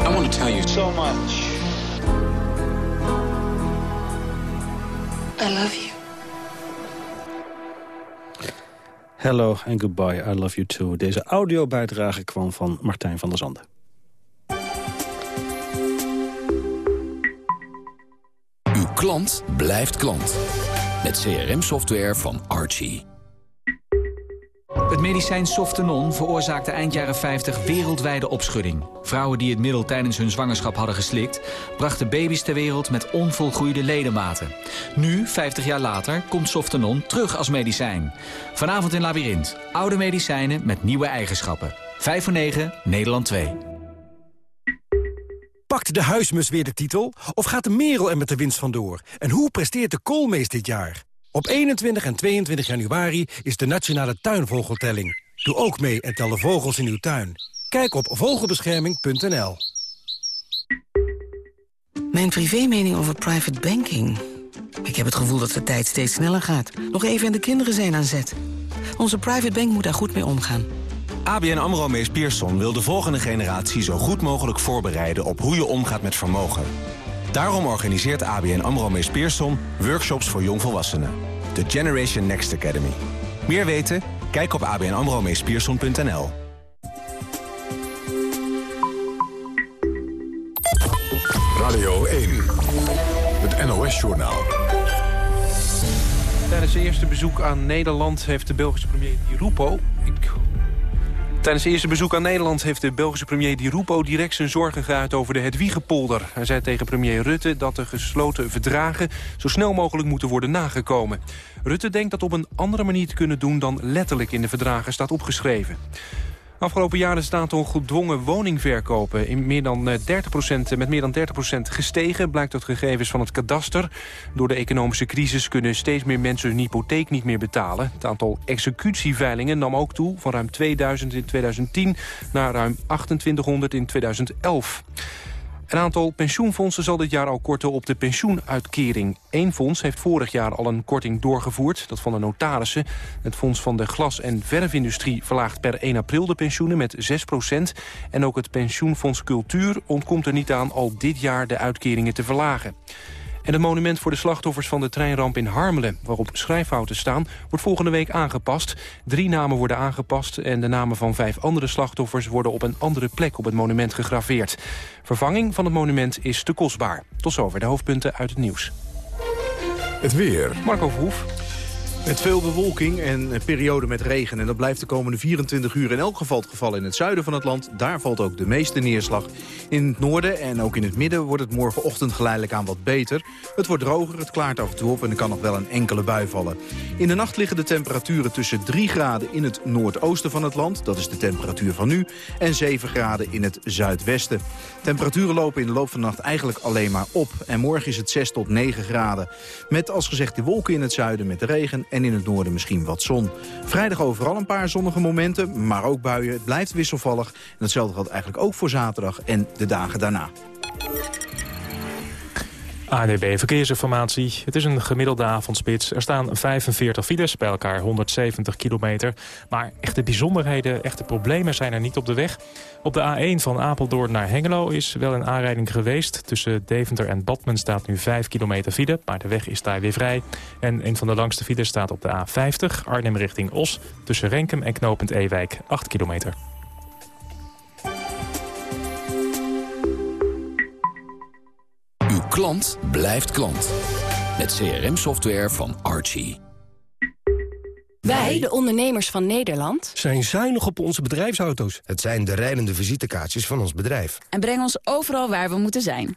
I want to tell you so much. I love you. Hello and goodbye, I love you too. Deze audiobijdrage kwam van Martijn van der Zanden. Uw klant blijft klant. Met CRM-software van Archie. Het medicijn Softenon veroorzaakte eind jaren 50 wereldwijde opschudding. Vrouwen die het middel tijdens hun zwangerschap hadden geslikt... brachten baby's ter wereld met onvolgroeide ledematen. Nu, 50 jaar later, komt Softenon terug als medicijn. Vanavond in Labyrinth. Oude medicijnen met nieuwe eigenschappen. 5 voor 9, Nederland 2. Pakt de huismus weer de titel? Of gaat de merel er met de winst vandoor? En hoe presteert de koolmees dit jaar? Op 21 en 22 januari is de Nationale Tuinvogeltelling. Doe ook mee en tel de vogels in uw tuin. Kijk op vogelbescherming.nl. Mijn privémening over private banking. Ik heb het gevoel dat de tijd steeds sneller gaat. Nog even en de kinderen zijn aan zet. Onze private bank moet daar goed mee omgaan. ABN AMRO Mees Pierson wil de volgende generatie zo goed mogelijk voorbereiden op hoe je omgaat met vermogen. Daarom organiseert ABN AMRO Mees Pierson workshops voor jongvolwassenen. De Generation Next Academy. Meer weten? Kijk op abnamromeespierson.nl. Radio 1, het NOS-journaal. Tijdens zijn eerste bezoek aan Nederland heeft de Belgische premier Di Rupo... Ik... Tijdens zijn eerste bezoek aan Nederland heeft de Belgische premier Di Rupo direct zijn zorgen geuit over de Hedwiegepolder. Hij zei tegen premier Rutte dat de gesloten verdragen zo snel mogelijk moeten worden nagekomen. Rutte denkt dat op een andere manier te kunnen doen dan letterlijk in de verdragen staat opgeschreven. Afgelopen jaren is het aantal gedwongen woningverkopen in meer dan 30% eh, met meer dan 30% gestegen, blijkt uit gegevens van het kadaster. Door de economische crisis kunnen steeds meer mensen hun hypotheek niet meer betalen. Het aantal executieveilingen nam ook toe, van ruim 2000 in 2010 naar ruim 2800 in 2011. Een aantal pensioenfondsen zal dit jaar al korten op de pensioenuitkering. Eén fonds heeft vorig jaar al een korting doorgevoerd, dat van de notarissen. Het fonds van de glas- en verfindustrie verlaagt per 1 april de pensioenen met 6% En ook het pensioenfonds Cultuur ontkomt er niet aan al dit jaar de uitkeringen te verlagen. En het monument voor de slachtoffers van de treinramp in Harmelen... waarop schrijffouten staan, wordt volgende week aangepast. Drie namen worden aangepast en de namen van vijf andere slachtoffers... worden op een andere plek op het monument gegraveerd. Vervanging van het monument is te kostbaar. Tot zover de hoofdpunten uit het nieuws. Het weer. Marco Verhoef. Met veel bewolking en periode met regen. En dat blijft de komende 24 uur in elk geval het geval in het zuiden van het land. Daar valt ook de meeste neerslag. In het noorden en ook in het midden wordt het morgenochtend geleidelijk aan wat beter. Het wordt droger, het klaart af en toe op en er kan nog wel een enkele bui vallen. In de nacht liggen de temperaturen tussen 3 graden in het noordoosten van het land. Dat is de temperatuur van nu. En 7 graden in het zuidwesten. Temperaturen lopen in de loop van de nacht eigenlijk alleen maar op. En morgen is het 6 tot 9 graden. Met als gezegd de wolken in het zuiden met de regen en in het noorden misschien wat zon. Vrijdag overal een paar zonnige momenten, maar ook buien. Het blijft wisselvallig. En hetzelfde geldt eigenlijk ook voor zaterdag en de dagen daarna. ANDB Verkeersinformatie. Het is een gemiddelde avondspits. Er staan 45 files, bij elkaar 170 kilometer. Maar echte bijzonderheden, echte problemen zijn er niet op de weg. Op de A1 van Apeldoorn naar Hengelo is wel een aanrijding geweest. Tussen Deventer en Badmen staat nu 5 kilometer file, maar de weg is daar weer vrij. En een van de langste files staat op de A50, Arnhem richting Os... tussen Renkum en Knopend Ewijk, 8 kilometer. Klant blijft klant. Met CRM-software van Archie. Wij, de ondernemers van Nederland... zijn zuinig op onze bedrijfsauto's. Het zijn de rijdende visitekaartjes van ons bedrijf. En brengen ons overal waar we moeten zijn.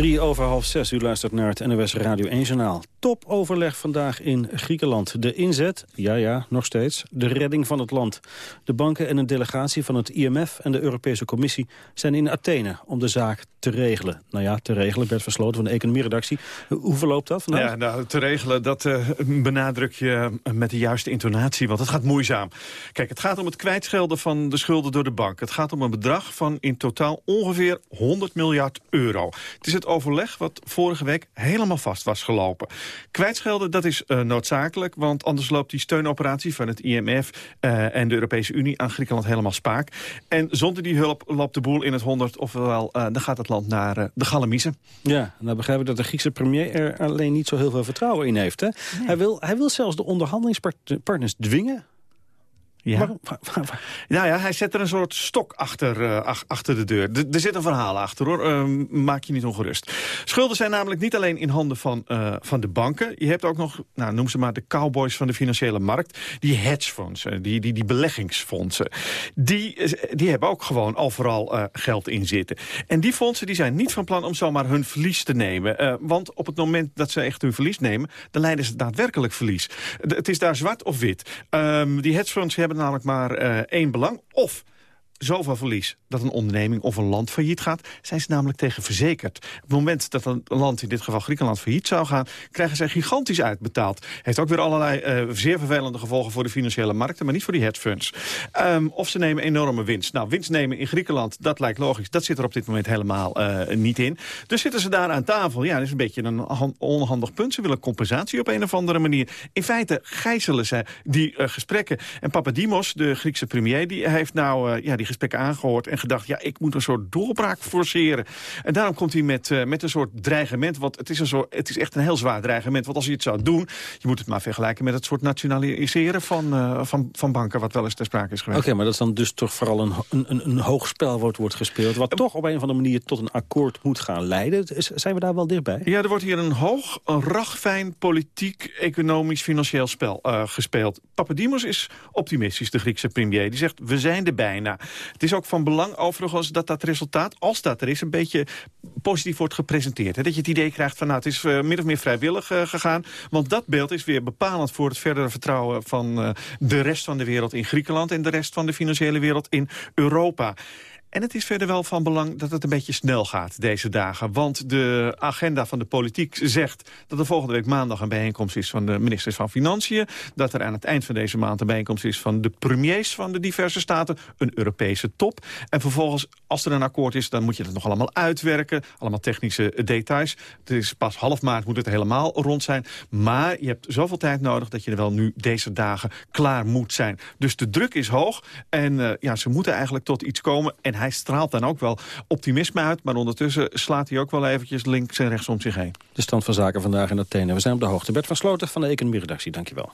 Drie over half zes, u luistert naar het NOS Radio 1-journaal. Topoverleg vandaag in Griekenland. De inzet, ja ja, nog steeds, de redding van het land. De banken en een delegatie van het IMF en de Europese Commissie... zijn in Athene om de zaak te regelen. Nou ja, te regelen, werd versloten van de economieredactie. Hoe verloopt dat vandaag? Ja, nou, te regelen, dat uh, benadruk je met de juiste intonatie, want het gaat moeizaam. Kijk, het gaat om het kwijtschelden van de schulden door de bank. Het gaat om een bedrag van in totaal ongeveer 100 miljard euro. Het is het overleg wat vorige week helemaal vast was gelopen. Kwijtschelden, dat is uh, noodzakelijk, want anders loopt die steunoperatie van het IMF uh, en de Europese Unie aan Griekenland helemaal spaak. En zonder die hulp loopt de boel in het 100, ofwel uh, dan gaat het land naar uh, de Galamiezen. Ja, nou begrijp ik dat de Griekse premier er alleen niet zo heel veel vertrouwen in heeft. Hè? Nee. Hij, wil, hij wil zelfs de onderhandelingspartners dwingen ja. Waarom? Nou ja, hij zet er een soort stok achter, uh, achter de deur. D er zit een verhaal achter, hoor. Uh, maak je niet ongerust. Schulden zijn namelijk niet alleen in handen van, uh, van de banken. Je hebt ook nog, nou, noem ze maar de cowboys van de financiële markt. Die hedgefondsen, die, die, die beleggingsfondsen. Die, die hebben ook gewoon overal geld in zitten. En die fondsen die zijn niet van plan om zomaar hun verlies te nemen. want op het moment dat ze echt hun verlies nemen... dan leiden ze daadwerkelijk verlies. D het is daar zwart of wit. Um, die hedgefondsen hebben namelijk maar uh, één belang. Of zoveel verlies dat een onderneming of een land failliet gaat... zijn ze namelijk tegen verzekerd. Op het moment dat een land, in dit geval Griekenland, failliet zou gaan... krijgen zij gigantisch uitbetaald. Heeft ook weer allerlei uh, zeer vervelende gevolgen voor de financiële markten... maar niet voor die hedge funds. Um, of ze nemen enorme winst. Nou, winst nemen in Griekenland, dat lijkt logisch. Dat zit er op dit moment helemaal uh, niet in. Dus zitten ze daar aan tafel. Ja, dat is een beetje een onhandig punt. Ze willen compensatie op een of andere manier. In feite gijzelen ze die uh, gesprekken. En Papadimos, de Griekse premier, die heeft nou ja, die gesprekken aangehoord... en gedacht, ja, ik moet een soort doorbraak forceren. En daarom komt hij met, uh, met een soort dreigement. Want het is, een soort, het is echt een heel zwaar dreigement. Want als hij het zou doen, je moet het maar vergelijken... met het soort nationaliseren van, uh, van, van banken... wat wel eens ter sprake is geweest. Oké, maar dat is dan dus toch vooral een, een, een hoog spel wordt, wordt gespeeld... wat toch op een of andere manier tot een akkoord moet gaan leiden. Zijn we daar wel dichtbij? Ja, er wordt hier een hoog, een ragfijn politiek, economisch, financieel spel uh, gespeeld. Papadimos is optimistisch, de Griekse premier. Die zegt, we zijn er bijna. Het is ook van belang overigens dat dat resultaat, als dat er is... een beetje positief wordt gepresenteerd. Hè? Dat je het idee krijgt van, nou, het is uh, min of meer vrijwillig uh, gegaan. Want dat beeld is weer bepalend voor het verdere vertrouwen... van uh, de rest van de wereld in Griekenland... en de rest van de financiële wereld in Europa. En het is verder wel van belang dat het een beetje snel gaat deze dagen. Want de agenda van de politiek zegt dat er volgende week maandag een bijeenkomst is van de ministers van Financiën. Dat er aan het eind van deze maand een bijeenkomst is van de premiers van de diverse staten. Een Europese top. En vervolgens, als er een akkoord is, dan moet je het nog allemaal uitwerken. Allemaal technische details. Het is pas half maart moet het helemaal rond zijn. Maar je hebt zoveel tijd nodig dat je er wel nu deze dagen klaar moet zijn. Dus de druk is hoog. En uh, ja, ze moeten eigenlijk tot iets komen. En hij straalt dan ook wel optimisme uit... maar ondertussen slaat hij ook wel eventjes links en rechts om zich heen. De stand van zaken vandaag in Athene. We zijn op de hoogte. Bert van Sloten van de Economie-redactie, dankjewel.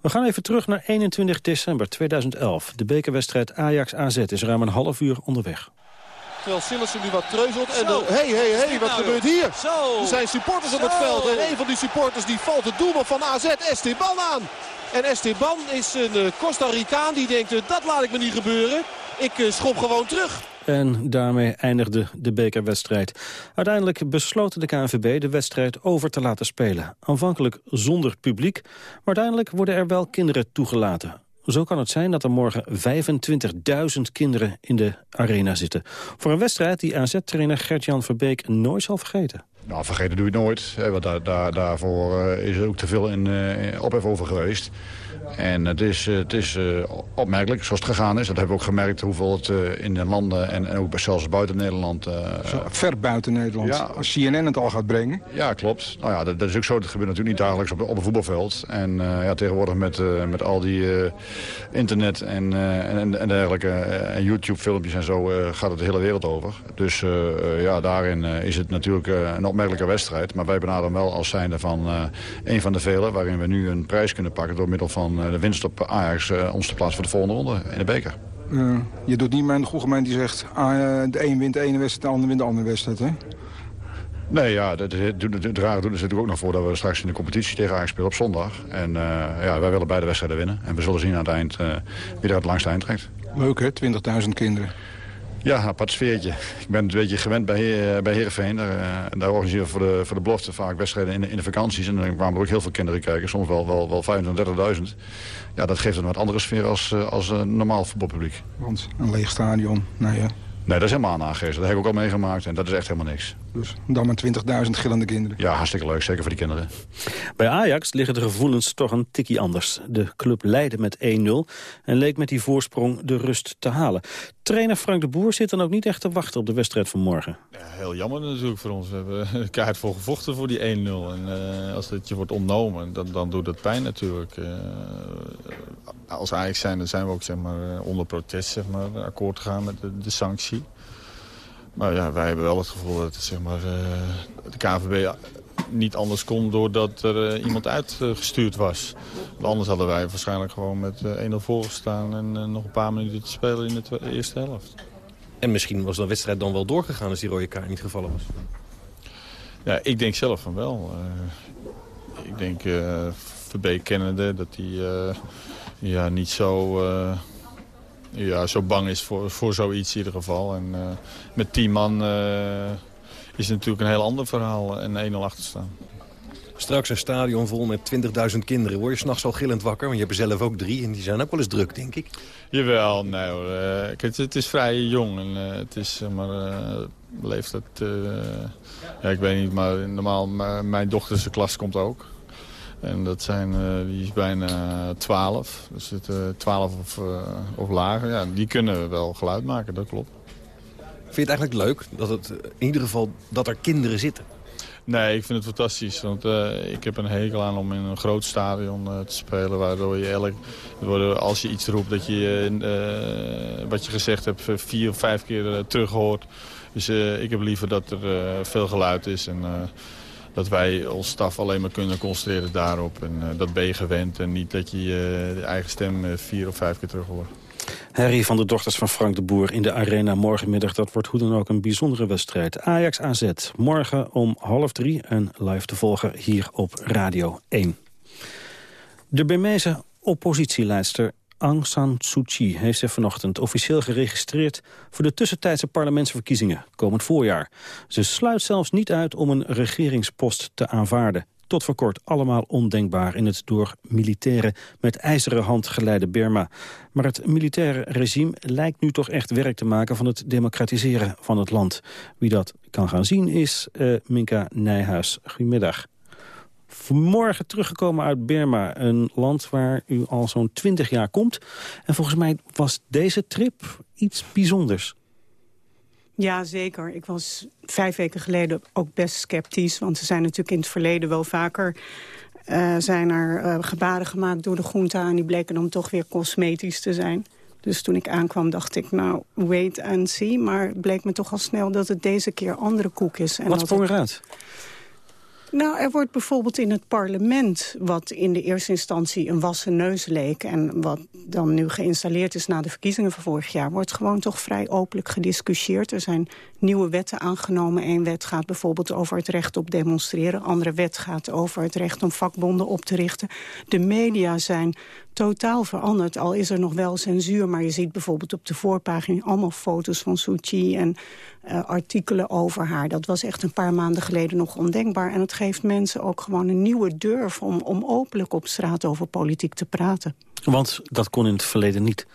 We gaan even terug naar 21 december 2011. De bekerwedstrijd Ajax-AZ is ruim een half uur onderweg. Terwijl Sillissen nu wat treuzelt. En dan, hé, hé, hé, wat nou, gebeurt hier? Zo. Er zijn supporters op het veld. En een van die supporters die valt het doelman van AZ, Esteban, aan. En Esteban is een uh, Costa Ricaan die denkt, uh, dat laat ik me niet gebeuren. Ik uh, schop gewoon terug. En daarmee eindigde de bekerwedstrijd. Uiteindelijk besloot de KNVB de wedstrijd over te laten spelen. Aanvankelijk zonder publiek, maar uiteindelijk worden er wel kinderen toegelaten. Zo kan het zijn dat er morgen 25.000 kinderen in de arena zitten. Voor een wedstrijd die AZ-trainer Gert-Jan Verbeek nooit zal vergeten. Nou, vergeten doe je het nooit. Hè, want daar, daar, daarvoor uh, is er ook te veel in, uh, ophef over geweest. En het is, het is uh, opmerkelijk zoals het gegaan is. Dat hebben we ook gemerkt hoeveel het uh, in de landen en, en ook zelfs buiten Nederland... Ver buiten Nederland, ja, als CNN het al gaat brengen. Ja, klopt. Nou ja, dat, dat is ook zo. Dat gebeurt natuurlijk niet dagelijks op, op een voetbalveld. En ja, tegenwoordig met, met al die internet en, en, en dergelijke en YouTube-filmpjes en zo gaat het de hele wereld over. Dus ja, daarin is het natuurlijk een opmerkelijke wedstrijd. Maar wij benaderen wel als zijnde van een van de vele... waarin we nu een prijs kunnen pakken door middel van de winst op Ajax uh, ons te plaatsen voor de volgende ronde in de beker. Uh, je doet niet meer een goede gemeente die zegt... Ah, de een wint de ene wedstrijd, de ander wint de andere wedstrijd, hè? Nee, ja, het, rare doen er natuurlijk ook nog voor dat we straks in de competitie tegen Ajax spelen op zondag. En uh, ja, wij willen beide wedstrijden winnen. En we zullen zien aan het eind wie er het langste eind trekt. Leuk hè, 20.000 kinderen. Ja, een apart sfeertje. Ik ben een beetje gewend bij, Heer, bij Heerenveen. Daar, uh, daar organiseren we voor de, voor de belofte vaak wedstrijden in, in de vakanties. En dan kwamen er ook heel veel kinderen kijken. Soms wel, wel, wel 25.000. Ja, dat geeft een wat andere sfeer als, als een normaal voetbalpubliek. Want een leeg stadion, nou ja. Nee, dat is helemaal een. Dat heb ik ook al meegemaakt en dat is echt helemaal niks. Dus dan maar 20.000 gillende kinderen. Ja, hartstikke leuk. Zeker voor die kinderen. Bij Ajax liggen de gevoelens toch een tikkie anders. De club leidde met 1-0 en leek met die voorsprong de rust te halen. Trainer Frank de Boer zit dan ook niet echt te wachten op de wedstrijd van morgen. Ja, heel jammer natuurlijk voor ons. We hebben [LAUGHS] keihard voor gevochten voor die 1-0. En uh, als het je wordt ontnomen, dan, dan doet dat pijn natuurlijk. Uh, als Ajax zijn, dan zijn we ook zeg maar, onder protest zeg maar, akkoord gegaan met de, de sanctie. Maar ja, wij hebben wel het gevoel dat zeg maar, uh, de KVB niet anders kon doordat er uh, iemand uitgestuurd was. Want anders hadden wij waarschijnlijk gewoon met uh, 1-0 voorgestaan en uh, nog een paar minuten te spelen in de eerste helft. En misschien was de wedstrijd dan wel doorgegaan als die rode kaart niet gevallen was? Ja, ik denk zelf van wel. ik denk Verbeek kennende dat hij ja, niet zo ja, zo bang is voor, voor zoiets in ieder geval. En met tien man uh, is het natuurlijk een heel ander verhaal en 1-0 achterstaan. Straks een stadion vol met 20.000 kinderen. Word je s'nachts al gillend wakker? Want je hebt er zelf ook drie en die zijn ook wel eens druk, denk ik. Jawel, nee hoor. Uh, het, is vrij jong en uh, het is maar uh, leeftijd... ja, ik weet niet, maar normaal mijn dochterse klas komt ook. En dat zijn, die is bijna 12. Dus het, 12 of, of lager. Ja, die kunnen wel geluid maken, dat klopt. Vind je het eigenlijk leuk dat het in ieder geval dat er kinderen zitten? Nee, ik vind het fantastisch. Want uh, ik heb een hekel aan om in een groot stadion uh, te spelen. Waardoor je elk, als je iets roept, dat je uh, wat je gezegd hebt vier of vijf keer terug hoort. Dus ik heb liever dat er veel geluid is. En dat wij als staf alleen maar kunnen concentreren daarop. En dat ben je gewend. En niet dat je je eigen stem vier of vijf keer terug hoort. Harry van de dochters van Frank de Boer in de Arena morgenmiddag. Dat wordt hoe dan ook een bijzondere wedstrijd. Ajax AZ, morgen om half drie en live te volgen hier op Radio 1. De Burmeese oppositieleidster Aung San Suu Kyi heeft zich vanochtend officieel geregistreerd voor de tussentijdse parlementsverkiezingen komend voorjaar. Ze sluit zelfs niet uit om een regeringspost te aanvaarden tot voor kort allemaal ondenkbaar in het door militairen met ijzeren hand geleide Burma. Maar het militaire regime lijkt nu toch echt werk te maken van het democratiseren van het land. Wie dat kan gaan zien is uh, Minka Nijhuis. Goedemiddag. Vanmorgen teruggekomen uit Burma, een land waar u al zo'n twintig jaar komt. En volgens mij was deze trip iets bijzonders. Ja, zeker. Ik was vijf weken geleden ook best sceptisch. Want ze zijn natuurlijk in het verleden wel vaker... Uh, zijn er uh, gebaren gemaakt door de groente en die bleken dan toch weer cosmetisch te zijn. Dus toen ik aankwam dacht ik, nou, wait and see. Maar bleek me toch al snel dat het deze keer andere koek is. En Wat sprong eruit? Nou, er wordt bijvoorbeeld in het parlement... wat in de eerste instantie een wassen neus leek... en wat dan nu geïnstalleerd is na de verkiezingen van vorig jaar... wordt gewoon toch vrij openlijk gediscussieerd. Er zijn nieuwe wetten aangenomen. Eén wet gaat bijvoorbeeld over het recht op demonstreren. Andere wet gaat over het recht om vakbonden op te richten. De media zijn totaal veranderd. Al is er nog wel censuur, maar je ziet bijvoorbeeld op de voorpagina... allemaal foto's van Suu en uh, artikelen over haar. Dat was echt een paar maanden geleden nog ondenkbaar. En het geeft mensen ook gewoon een nieuwe durf... om, om openlijk op straat over politiek te praten. Want dat kon in het verleden niet.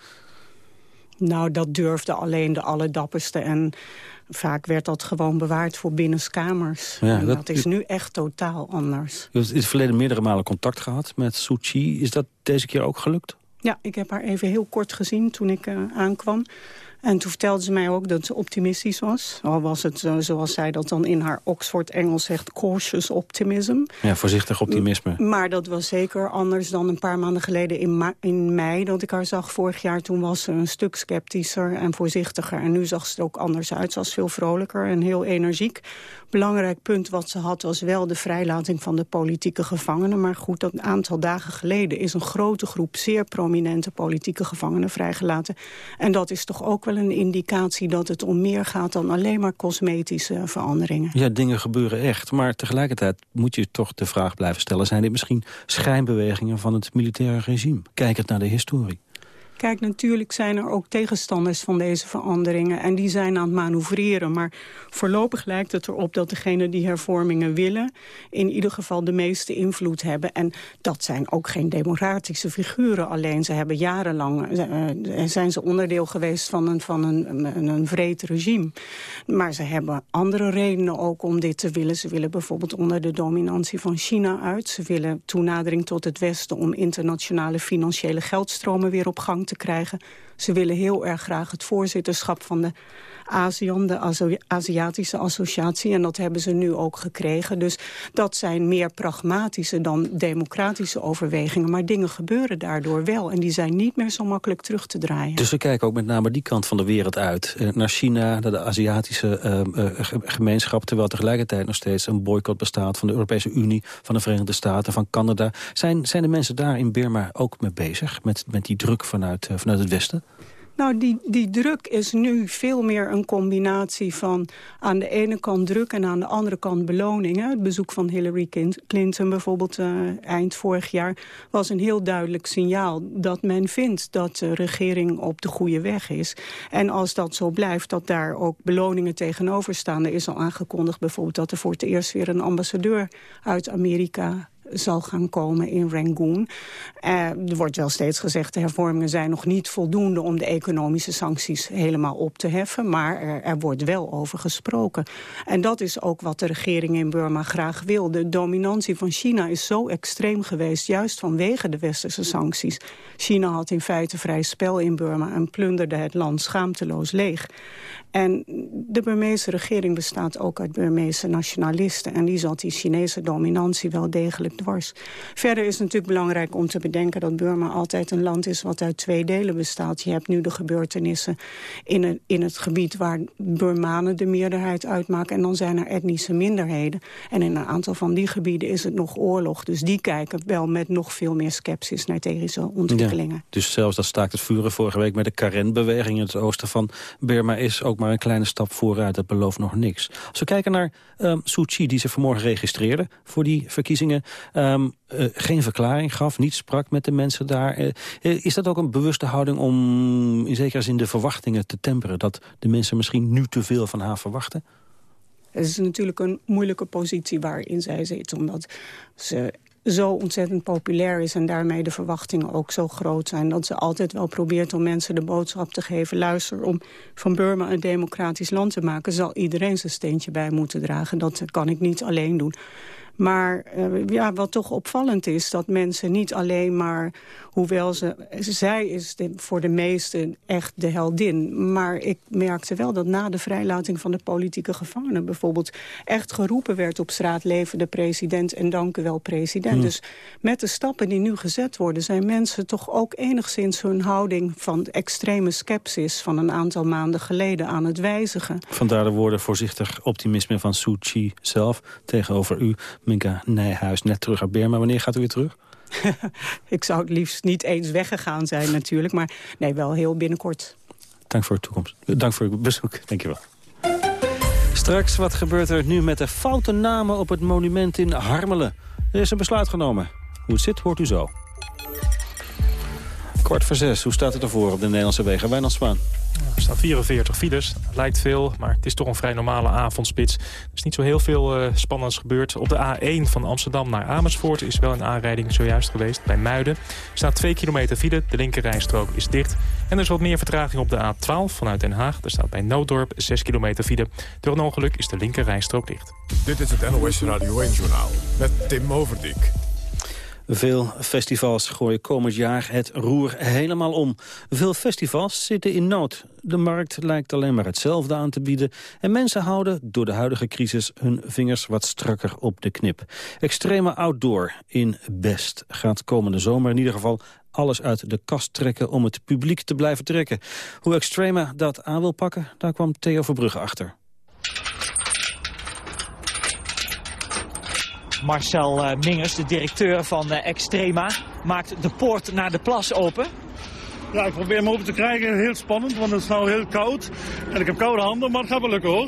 Nou, dat durfde alleen de allerdapperste. En vaak werd dat gewoon bewaard voor binnenskamers. Ja, dat, dat, is nu echt totaal anders. Je hebt in het verleden meerdere malen contact gehad met Suu Kyi. Is dat deze keer ook gelukt? Ja, ik heb haar even heel kort gezien toen ik uh, aankwam. En toen vertelde ze mij ook dat ze optimistisch was. Al was het, uh, zoals zij dat dan in haar Oxford-Engels zegt, cautious optimism. Ja, voorzichtig optimisme. Maar dat was zeker anders dan een paar maanden geleden in, in mei... dat ik haar zag vorig jaar. Toen was ze een stuk sceptischer en voorzichtiger. En nu zag ze er ook anders uit. Ze was veel vrolijker en heel energiek. Belangrijk punt wat ze had was wel de vrijlating van de politieke gevangenen. Maar goed, dat een aantal dagen geleden is een grote groep... zeer prominente politieke gevangenen vrijgelaten. En dat is toch ook wel een indicatie dat het om meer gaat dan alleen maar cosmetische veranderingen. Ja, dingen gebeuren echt. Maar tegelijkertijd moet je toch de vraag blijven stellen... zijn dit misschien schijnbewegingen van het militaire regime? Kijkend naar de historie. Kijk, natuurlijk zijn er ook tegenstanders van deze veranderingen. En die zijn aan het manoeuvreren. Maar voorlopig lijkt het erop dat degenen die hervormingen willen... in ieder geval de meeste invloed hebben. En dat zijn ook geen democratische figuren alleen. Ze hebben jarenlang uh, zijn ze onderdeel geweest van een, van een, een, een vreed regime. Maar ze hebben andere redenen ook om dit te willen. Ze willen bijvoorbeeld onder de dominantie van China uit. Ze willen toenadering tot het Westen om internationale financiële geldstromen weer op gang te krijgen. Ze willen heel erg graag het voorzitterschap van de ASEAN, de Aziatische Associatie. En dat hebben ze nu ook gekregen. Dus dat zijn meer pragmatische dan democratische overwegingen. Maar dingen gebeuren daardoor wel. En die zijn niet meer zo makkelijk terug te draaien. Dus we kijken ook met name die kant van de wereld uit. Eh, naar China, naar de Aziatische uh, gemeenschap. Terwijl tegelijkertijd nog steeds een boycott bestaat van de Europese Unie, van de Verenigde Staten, van Canada. Zijn, zijn de mensen daar in Burma ook mee bezig? Met, met die druk vanuit, vanuit het Westen? Nou, die, die druk is nu veel meer een combinatie van aan de ene kant druk en aan de andere kant beloningen. Het bezoek van Hillary Clinton bijvoorbeeld uh, eind vorig jaar was een heel duidelijk signaal dat men vindt dat de regering op de goede weg is. En als dat zo blijft, dat daar ook beloningen tegenover staan. Er is al aangekondigd bijvoorbeeld dat er voor het eerst weer een ambassadeur uit Amerika zal gaan komen in Rangoon. Uh, er wordt wel steeds gezegd, de hervormingen zijn nog niet voldoende... om de economische sancties helemaal op te heffen. Maar er, er, wordt wel over gesproken. En dat is ook wat de regering in Burma graag wil. De dominantie van China is zo extreem geweest... juist vanwege de westerse sancties. China had in feite vrij spel in Burma... en plunderde het land schaamteloos leeg. En de Burmeese regering bestaat ook uit Burmeese nationalisten. En die zat die Chinese dominantie wel degelijk dwars. Verder is het natuurlijk belangrijk om te bedenken dat Burma altijd een land is wat uit twee delen bestaat. Je hebt nu de gebeurtenissen in het, in het gebied waar Burmanen de meerderheid uitmaken. En dan zijn er etnische minderheden. En in een aantal van die gebieden is het nog oorlog. Dus die kijken wel met nog veel meer sceptisch naar deze ontwikkelingen. dus zelfs dat staakt het vuren vorige week met de Karen-beweging in het oosten van Burma is ook maar een kleine stap vooruit. Dat belooft nog niks. Als we kijken naar um, Suu Kyi, die ze vanmorgen registreerde voor die verkiezingen. Um, uh, geen verklaring gaf, niet sprak met de mensen daar. Uh, is dat ook een bewuste houding om in zekere zin de verwachtingen te temperen? Dat de mensen misschien nu te veel van haar verwachten? Het is natuurlijk een moeilijke positie waarin zij zit. Omdat ze zo ontzettend populair is... en daarmee de verwachtingen ook zo groot zijn... dat ze altijd wel probeert om mensen de boodschap te geven... luister, om van Burma een democratisch land te maken... zal iedereen zijn steentje bij moeten dragen. Dat kan ik niet alleen doen. Maar uh, ja, wat toch opvallend is, dat mensen niet alleen maar... hoewel ze, zij is de, voor de meesten echt de heldin... maar ik merkte wel dat na de vrijlating van de politieke gevangenen... bijvoorbeeld echt geroepen werd op straat... leven de president en dank u wel president. Hmm. Dus met de stappen die nu gezet worden... zijn mensen toch ook enigszins hun houding van extreme scepsis... van een aantal maanden geleden aan het wijzigen. Vandaar de woorden voorzichtig optimisme van Suu Kyi zelf tegenover u... Minka Nijhuis, net terug uit Burma. Wanneer gaat u weer terug? [LAUGHS] ik zou het liefst niet eens weggegaan zijn natuurlijk. Maar nee, wel heel binnenkort. Dank voor uw toekomst. Dank voor uw bezoek. Dank je wel. Straks, wat gebeurt er nu met de foute namen op het monument in Harmelen? Er is een besluit genomen. Hoe het zit, hoort u zo. Kwart voor zes, hoe staat het ervoor op de Nederlandse wegen? Wijnand Spaan. Er staan 44 files. Lijkt veel, maar het is toch een vrij normale avondspits. Er is niet zo heel veel uh, spannends gebeurd. Op de A1 van Amsterdam naar Amersfoort is wel een aanrijding zojuist geweest bij Muiden. Er staat 2 kilometer file, de linkerrijstrook is dicht. En er is wat meer vertraging op de A12 vanuit Den Haag. Er staat bij Nooddorp 6 kilometer file. Door een ongeluk is de linkerrijstrook dicht. Dit is het NOS Radio 1-journaal met Tim Overdijk. Veel festivals gooien komend jaar het roer helemaal om. Veel festivals zitten in nood. De markt lijkt alleen maar hetzelfde aan te bieden... en mensen houden door de huidige crisis hun vingers wat strakker op de knip. Extreme Outdoor in Best gaat komende zomer in ieder geval alles uit de kast trekken om het publiek te blijven trekken. Hoe Extrema dat aan wil pakken, daar kwam Theo Verbrugge achter. Marcel uh, Mingers, de directeur van uh, Extrema, maakt de poort naar de plas open. Ja, ik probeer hem open te krijgen. Heel spannend, want het is nou heel koud. En ik heb koude handen, maar het gaat wel lukken hoor.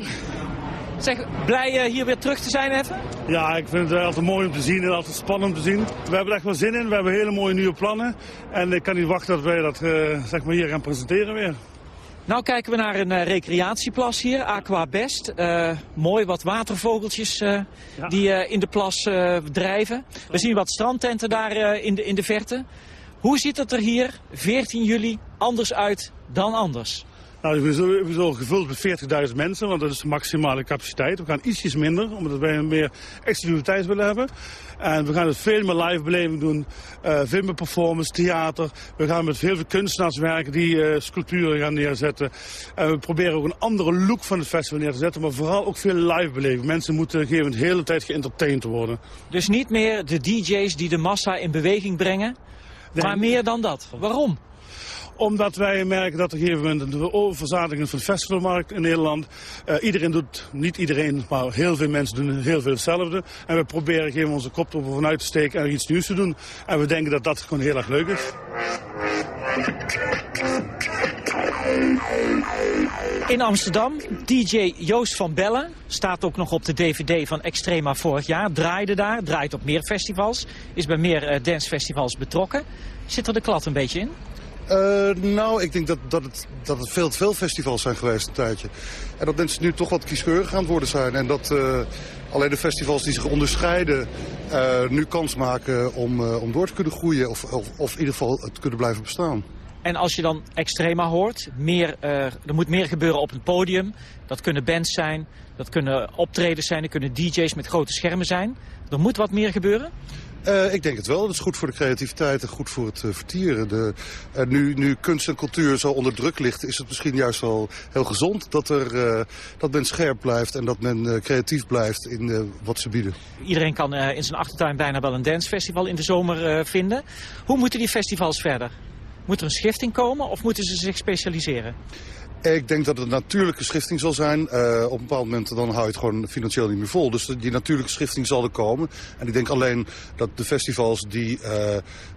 Zeg, blij uh, hier weer terug te zijn even? Ja, ik vind het altijd mooi om te zien en altijd spannend om te zien. We hebben er echt wel zin in. We hebben hele mooie nieuwe plannen. En ik kan niet wachten dat wij dat zeg maar hier gaan presenteren weer. Nou kijken we naar een uh, recreatieplas hier, Aqua Best. Uh, mooi wat watervogeltjes uh, ja. die in de plas drijven. We zien wat strandtenten daar in, de, in de verte. Hoe ziet het er hier 14 juli anders uit dan anders? Nou, we zijn sowieso gevuld met 40.000 mensen, want dat is de maximale capaciteit. We gaan ietsjes minder, omdat wij meer exclusiviteit willen hebben. En we gaan het veel meer live beleving doen, uh, veel meer performance, theater. We gaan met heel veel kunstenaars werken die uh, sculpturen gaan neerzetten. En we proberen ook een andere look van het festival neer te zetten, maar vooral ook veel live beleving. Mensen moeten op een de hele tijd geëntertained worden. Dus niet meer de DJ's die de massa in beweging brengen, nee. maar meer dan dat. Waarom? Omdat wij merken dat een gegeven moment een oververzadiging van de festivalmarkt in Nederland. Uh, iedereen doet, niet iedereen, maar heel veel mensen doen heel veel hetzelfde. En we proberen even onze kop er vanuit te steken en iets nieuws te doen. En we denken dat dat gewoon heel erg leuk is. In Amsterdam, DJ Joost van Bellen staat ook nog op de DVD van Extrema vorig jaar. Draaide daar, draait op meer festivals, is bij meer uh, dancefestivals betrokken. Zit er de klad een beetje in? Uh, nou, ik denk dat, dat, het, dat veel te veel festivals zijn geweest een tijdje. En dat mensen nu toch wat kieskeurig aan het worden zijn. En dat uh, alleen de festivals die zich onderscheiden uh, nu kans maken om, om door te kunnen groeien. Of, of, in ieder geval te kunnen blijven bestaan. En als je dan extrema hoort, meer, er moet meer gebeuren op het podium. Dat kunnen bands zijn, dat kunnen optredens zijn, dat kunnen DJ's met grote schermen zijn. Er moet wat meer gebeuren? Uh, ik denk het wel. Dat is goed voor de creativiteit en goed voor het uh, vertieren. De, uh, nu, nu kunst en cultuur zo onder druk ligt, is het misschien juist wel heel gezond dat, er, dat men scherp blijft en dat men creatief blijft in wat ze bieden. Iedereen kan in zijn achtertuin bijna wel een dancefestival in de zomer vinden. Hoe moeten die festivals verder? Moet er een schifting komen of moeten ze zich specialiseren? Ik denk dat het natuurlijke schifting zal zijn. Uh, op een bepaald moment dan hou je het gewoon financieel niet meer vol. Dus die natuurlijke schifting zal er komen. En ik denk alleen dat de festivals die uh,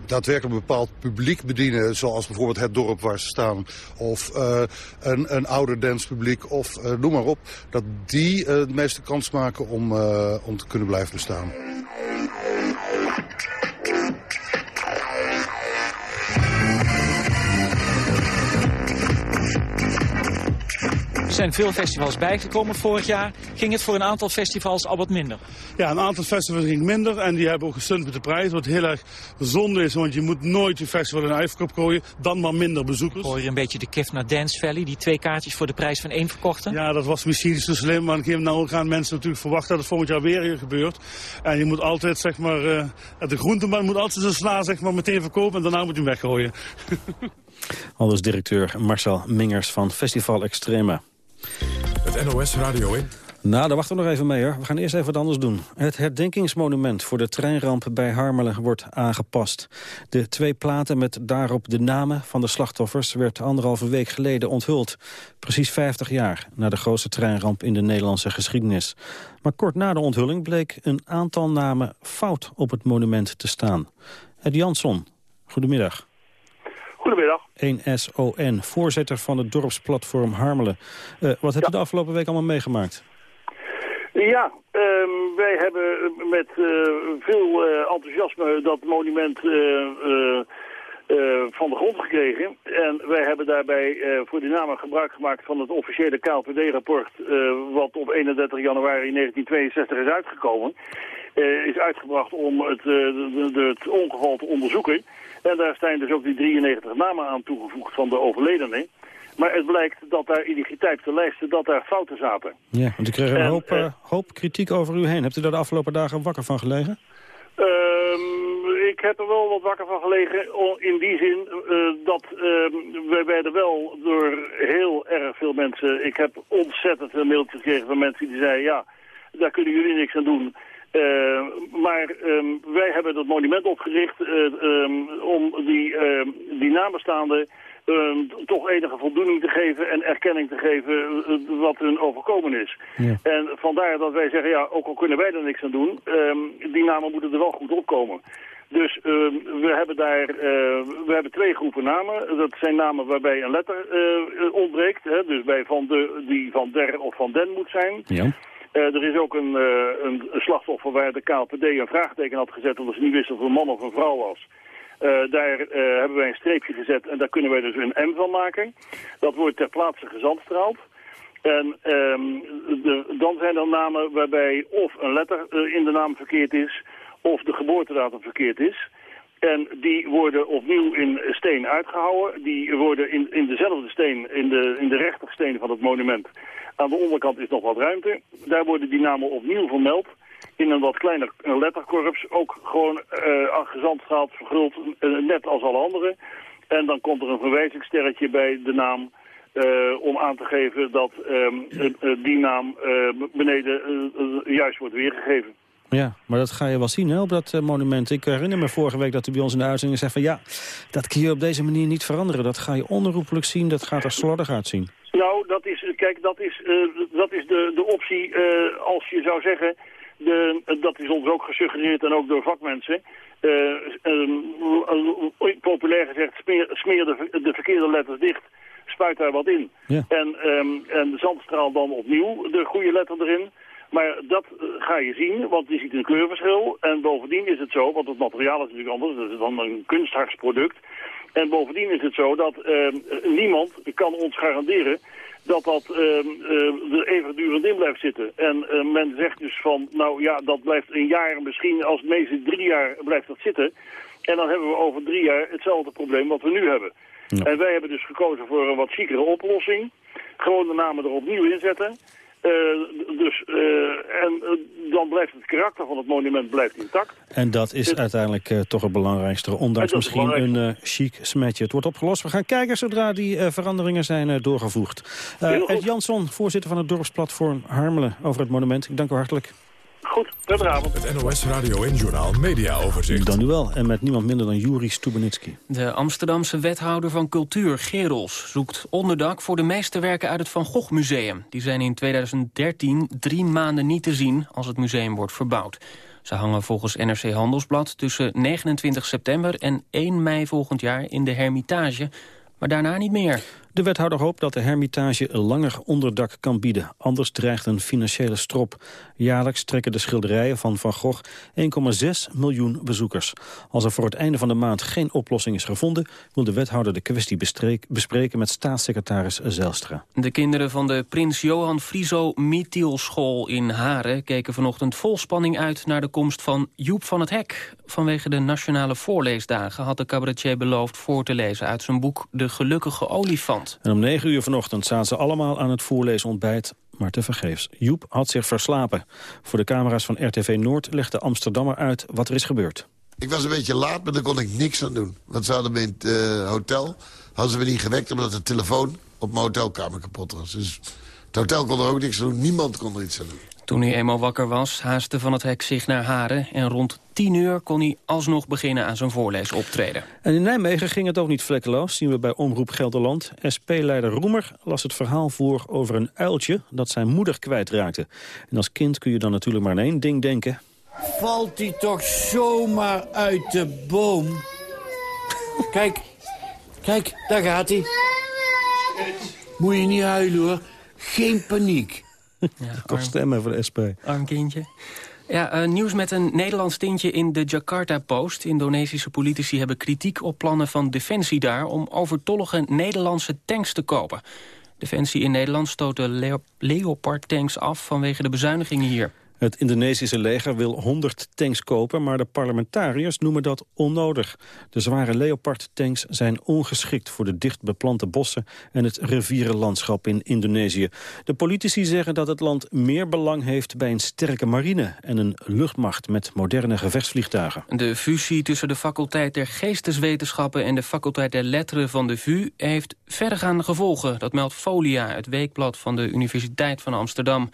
daadwerkelijk een bepaald publiek bedienen... zoals bijvoorbeeld het dorp waar ze staan... of uh, een, een ouder danspubliek of noem maar op... dat die de meeste kans maken om, om te kunnen blijven bestaan. Er zijn veel festivals bijgekomen vorig jaar. Ging het voor een aantal festivals al wat minder? Ja, een aantal festivals ging minder. En die hebben ook gestund met de prijs. Wat heel erg zonde is. Want je moet nooit je festival in een uitverkoop gooien. Dan maar minder bezoekers. Hoor je een beetje de kif naar Dance Valley. Die twee kaartjes voor de prijs van één verkochten. Ja, dat was misschien niet zo slim. Maar nou gaan mensen natuurlijk verwachten dat het volgend jaar weer gebeurt. En je moet altijd, zeg maar, uh, de groenteman moet altijd zijn sla zeg maar, meteen verkopen. En daarna moet je hem weggooien. [LAUGHS] Aldus directeur Marcel Mingers van Festival Extrema. Het NOS Radio in. Nou, daar wachten we nog even mee hoor. We gaan eerst even wat anders doen. Het herdenkingsmonument voor de treinramp bij Harmelen wordt aangepast. De twee platen met daarop de namen van de slachtoffers... werd anderhalve week geleden onthuld. Precies 50 jaar na de grootste treinramp in de Nederlandse geschiedenis. Maar kort na de onthulling bleek een aantal namen fout op het monument te staan. Ed Jansson, goedemiddag. Goedemiddag. 1SON, voorzitter van het dorpsplatform Harmelen. Uh, wat hebt u de afgelopen week allemaal meegemaakt? Ja, um, wij hebben met uh, veel uh, enthousiasme dat monument van de grond gekregen. En wij hebben daarbij voor die namen gebruik gemaakt van het officiële KLPD-rapport... wat op 31 januari 1962 is uitgekomen. Is uitgebracht om het, de, de, het ongeval te onderzoeken... En daar zijn dus ook die 93 namen aan toegevoegd van de overledenen. Maar het blijkt dat daar in die getypte lijsten dat daar fouten zaten. Ja, want ik kreeg een hoop, uh, hoop kritiek over u heen. Hebt u daar de afgelopen dagen wakker van gelegen? Uh, ik heb er wel wat wakker van gelegen in die zin uh, dat uh, wij werden wel door heel erg veel mensen... Ik heb ontzettend veel mailtjes gekregen van mensen die zeiden... ja, daar kunnen jullie niks aan doen. Uh, maar um, wij hebben dat monument opgericht uh, um, om die, uh, die nabestaanden toch enige voldoening te geven en erkenning te geven eh, wat hun overkomen is. Ja. En vandaar dat wij zeggen, ja, ook al kunnen wij er niks aan doen, die namen moeten er wel goed opkomen. Dus uh, we hebben daar uh, we hebben twee groepen namen. Dat zijn namen waarbij een letter uh, ontbreekt. Hè? Dus bij van de, die van der of van den moet zijn. Ja. Uh, er is ook een, uh, een, slachtoffer waar de KLPD een vraagteken had gezet... omdat ze niet wisten of het een man of een vrouw was. Uh, daar hebben wij een streepje gezet en daar kunnen wij dus een M van maken. Dat wordt ter plaatse gezandstraald. En um, de, dan zijn er namen waarbij of een letter in de naam verkeerd is... of de geboortedatum verkeerd is... En die worden opnieuw in steen uitgehouden. Die worden in, in dezelfde steen, in de, in de rechtersteen van het monument. Aan de onderkant is nog wat ruimte. Daar worden die namen opnieuw vermeld. In een wat kleiner letterkorps. Ook gewoon uh, gezandstraald, verguld, uh, net als alle anderen. En dan komt er een verwijzingssterretje bij de naam... Uh, om aan te geven dat uh, die naam beneden juist wordt weergegeven. Ja, maar dat ga je wel zien hè, op dat uh, monument. Ik herinner me vorige week dat u bij ons in de uitzending zei van... ja, dat kun je op deze manier niet veranderen. Dat ga je onherroepelijk zien, dat gaat er slordig uitzien. Nou, dat is, kijk, dat is, uh, dat is de, de optie uh, als je zou zeggen... De, dat is ons ook gesuggereerd en ook door vakmensen. populair gezegd, smeer, smeer de, de verkeerde letters dicht spuit daar wat in. En, um, en zandstraal dan opnieuw de goede letter erin. Maar dat eh, ga je zien, want je ziet een kleurverschil. En bovendien is het zo, want het materiaal is natuurlijk anders, dat is dan een kunsthartsproduct. En bovendien is het zo dat uh, niemand kan ons garanderen dat dat uh, uh, er eeuwigdurend in blijft zitten. En uh, men zegt dus van, nou ja, dat blijft een jaar, misschien als het meeste drie jaar blijft dat zitten. En dan hebben we over drie jaar hetzelfde probleem wat we nu hebben. En wij hebben dus gekozen voor een wat chicere oplossing. Gewoon de namen er opnieuw inzetten. Uh, dus, uh, en uh, dan blijft het karakter van het monument blijft intact. En dat is uiteindelijk toch het belangrijkste, ondanks misschien een chic smetje. Het wordt opgelost. We gaan kijken zodra die veranderingen zijn doorgevoegd. Ed Jansson, voorzitter van het dorpsplatform Harmelen, over het monument. Ik dank u hartelijk. Goed, goedenavond. Het NOS Radio en Journaal Media Overzicht. Dan nu wel, en met niemand minder dan Juri Stubenitski. De Amsterdamse wethouder van cultuur, Gerols, zoekt onderdak voor de meeste werken uit het Van Gogh Museum. Die zijn in 2013 drie maanden niet te zien als het museum wordt verbouwd. Ze hangen volgens NRC Handelsblad tussen 29 september en 1 mei volgend jaar in de Hermitage, maar daarna niet meer. De wethouder hoopt dat de Hermitage langer onderdak kan bieden. Anders dreigt een financiële strop. Jaarlijks trekken de schilderijen van Van Gogh 1,6 miljoen bezoekers. Als er voor het einde van de maand geen oplossing is gevonden... wil de wethouder de kwestie bespreken met staatssecretaris Zelstra. De kinderen van de Prins Johan Frieso School in Haren... keken vanochtend vol spanning uit naar de komst van Joep van het Hek. Vanwege de nationale voorleesdagen had de cabaretier beloofd voor te lezen... uit zijn boek De Gelukkige Olifant. En om negen uur vanochtend zaten ze allemaal aan het voorleesontbijt, maar tevergeefs. Joep had zich verslapen. Voor de camera's van RTV Noord legde Amsterdammer uit wat er is gebeurd. Ik was een beetje laat, maar daar kon ik niks aan doen. Want ze hadden me in het uh, hotel, hadden ze me niet gewekt... omdat de telefoon op mijn hotelkamer kapot was. Dus het hotel kon er ook niks aan doen, niemand kon er iets aan doen. Toen hij eenmaal wakker was, haastte Van het Hek zich naar Haren... en rond tien uur kon hij alsnog beginnen aan zijn voorleesoptreden. En in Nijmegen ging het ook niet vlekkeloos, zien we bij Omroep Gelderland. SP-leider Roemer las het verhaal voor over een uiltje dat zijn moeder kwijtraakte. En als kind kun je dan natuurlijk maar aan één ding denken. Valt hij toch zomaar uit de boom? Kijk, kijk, daar gaat hij. Moet je niet huilen hoor, geen paniek. Ja, [LAUGHS] Toch stemmen voor de SP. Arm kindje. Ja, uh, nieuws met een Nederlands tintje in de Jakarta Post. Indonesische politici hebben kritiek op plannen van Defensie daar... om overtollige Nederlandse tanks te kopen. Defensie in Nederland stoot de Leopard-tanks af vanwege de bezuinigingen hier. Het Indonesische leger wil 100 tanks kopen, maar de parlementariërs noemen dat onnodig. De zware Leopard-tanks zijn ongeschikt voor de dicht beplante bossen en het rivierenlandschap in Indonesië. De politici zeggen dat het land meer belang heeft bij een sterke marine en een luchtmacht met moderne gevechtsvliegtuigen. De fusie tussen de faculteit der geesteswetenschappen en de faculteit der letteren van de VU heeft verregaande gevolgen. Dat meldt Folia, het weekblad van de Universiteit van Amsterdam.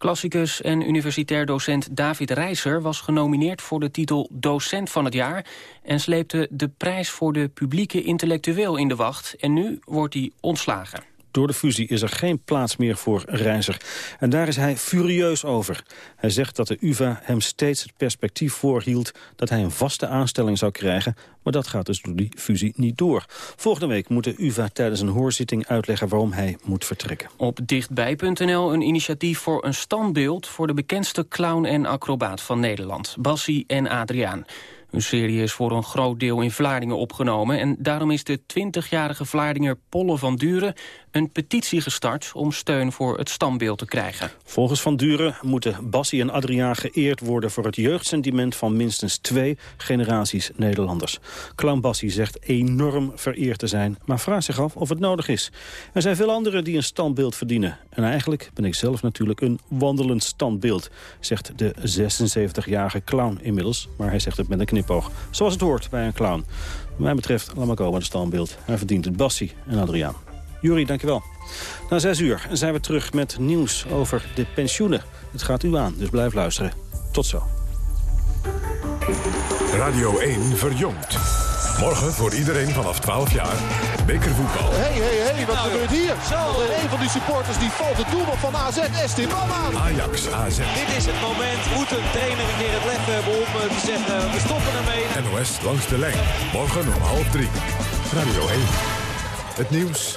Klassicus en universitair docent David Reiser was genomineerd voor de titel Docent van het Jaar... en sleepte de prijs voor de publieke intellectueel in de wacht. En nu wordt hij ontslagen. Door de fusie is er geen plaats meer voor Reizer. En daar is hij furieus over. Hij zegt dat de UvA hem steeds het perspectief voorhield... dat hij een vaste aanstelling zou krijgen... maar dat gaat dus door die fusie niet door. Volgende week moet de UvA tijdens een hoorzitting uitleggen... waarom hij moet vertrekken. Op dichtbij.nl een initiatief voor een standbeeld... voor de bekendste clown en acrobaat van Nederland, Bassie en Adriaan. Hun serie is voor een groot deel in Vlaardingen opgenomen... en daarom is de 20-jarige Vlaardinger Polle van Duren een petitie gestart om steun voor het standbeeld te krijgen. Volgens Van Duren moeten Bassie en Adriaan geëerd worden... voor het jeugdsentiment van minstens twee generaties Nederlanders. Clown Bassie zegt enorm vereerd te zijn, maar vraagt zich af of het nodig is. Er zijn veel anderen die een standbeeld verdienen. En eigenlijk ben ik zelf natuurlijk een wandelend standbeeld... zegt de 76-jarige clown inmiddels, maar hij zegt het met een knipoog. Zoals het hoort bij een clown. Wat mij betreft, laat maar komen, het standbeeld. Hij verdient het Bassie en Adriaan. Jury, dankjewel. Na zes uur zijn we terug met nieuws over de pensioenen. Het gaat u aan, dus blijf luisteren. Tot zo. Radio 1 verjongt. Morgen voor iedereen vanaf 12 jaar. Bekervoetbal. Hé, hé, hé, wat gebeurt hier? Zo. Een van die supporters die valt het doelman van AZ, Esteban aan. Ajax, AZ. Dit is het moment. Moet een trainer een keer het lef hebben om eh, te zeggen, we stoppen ermee. NOS langs de lijn. Morgen om half drie. Radio 1. Het nieuws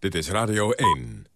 Dit is Radio 1.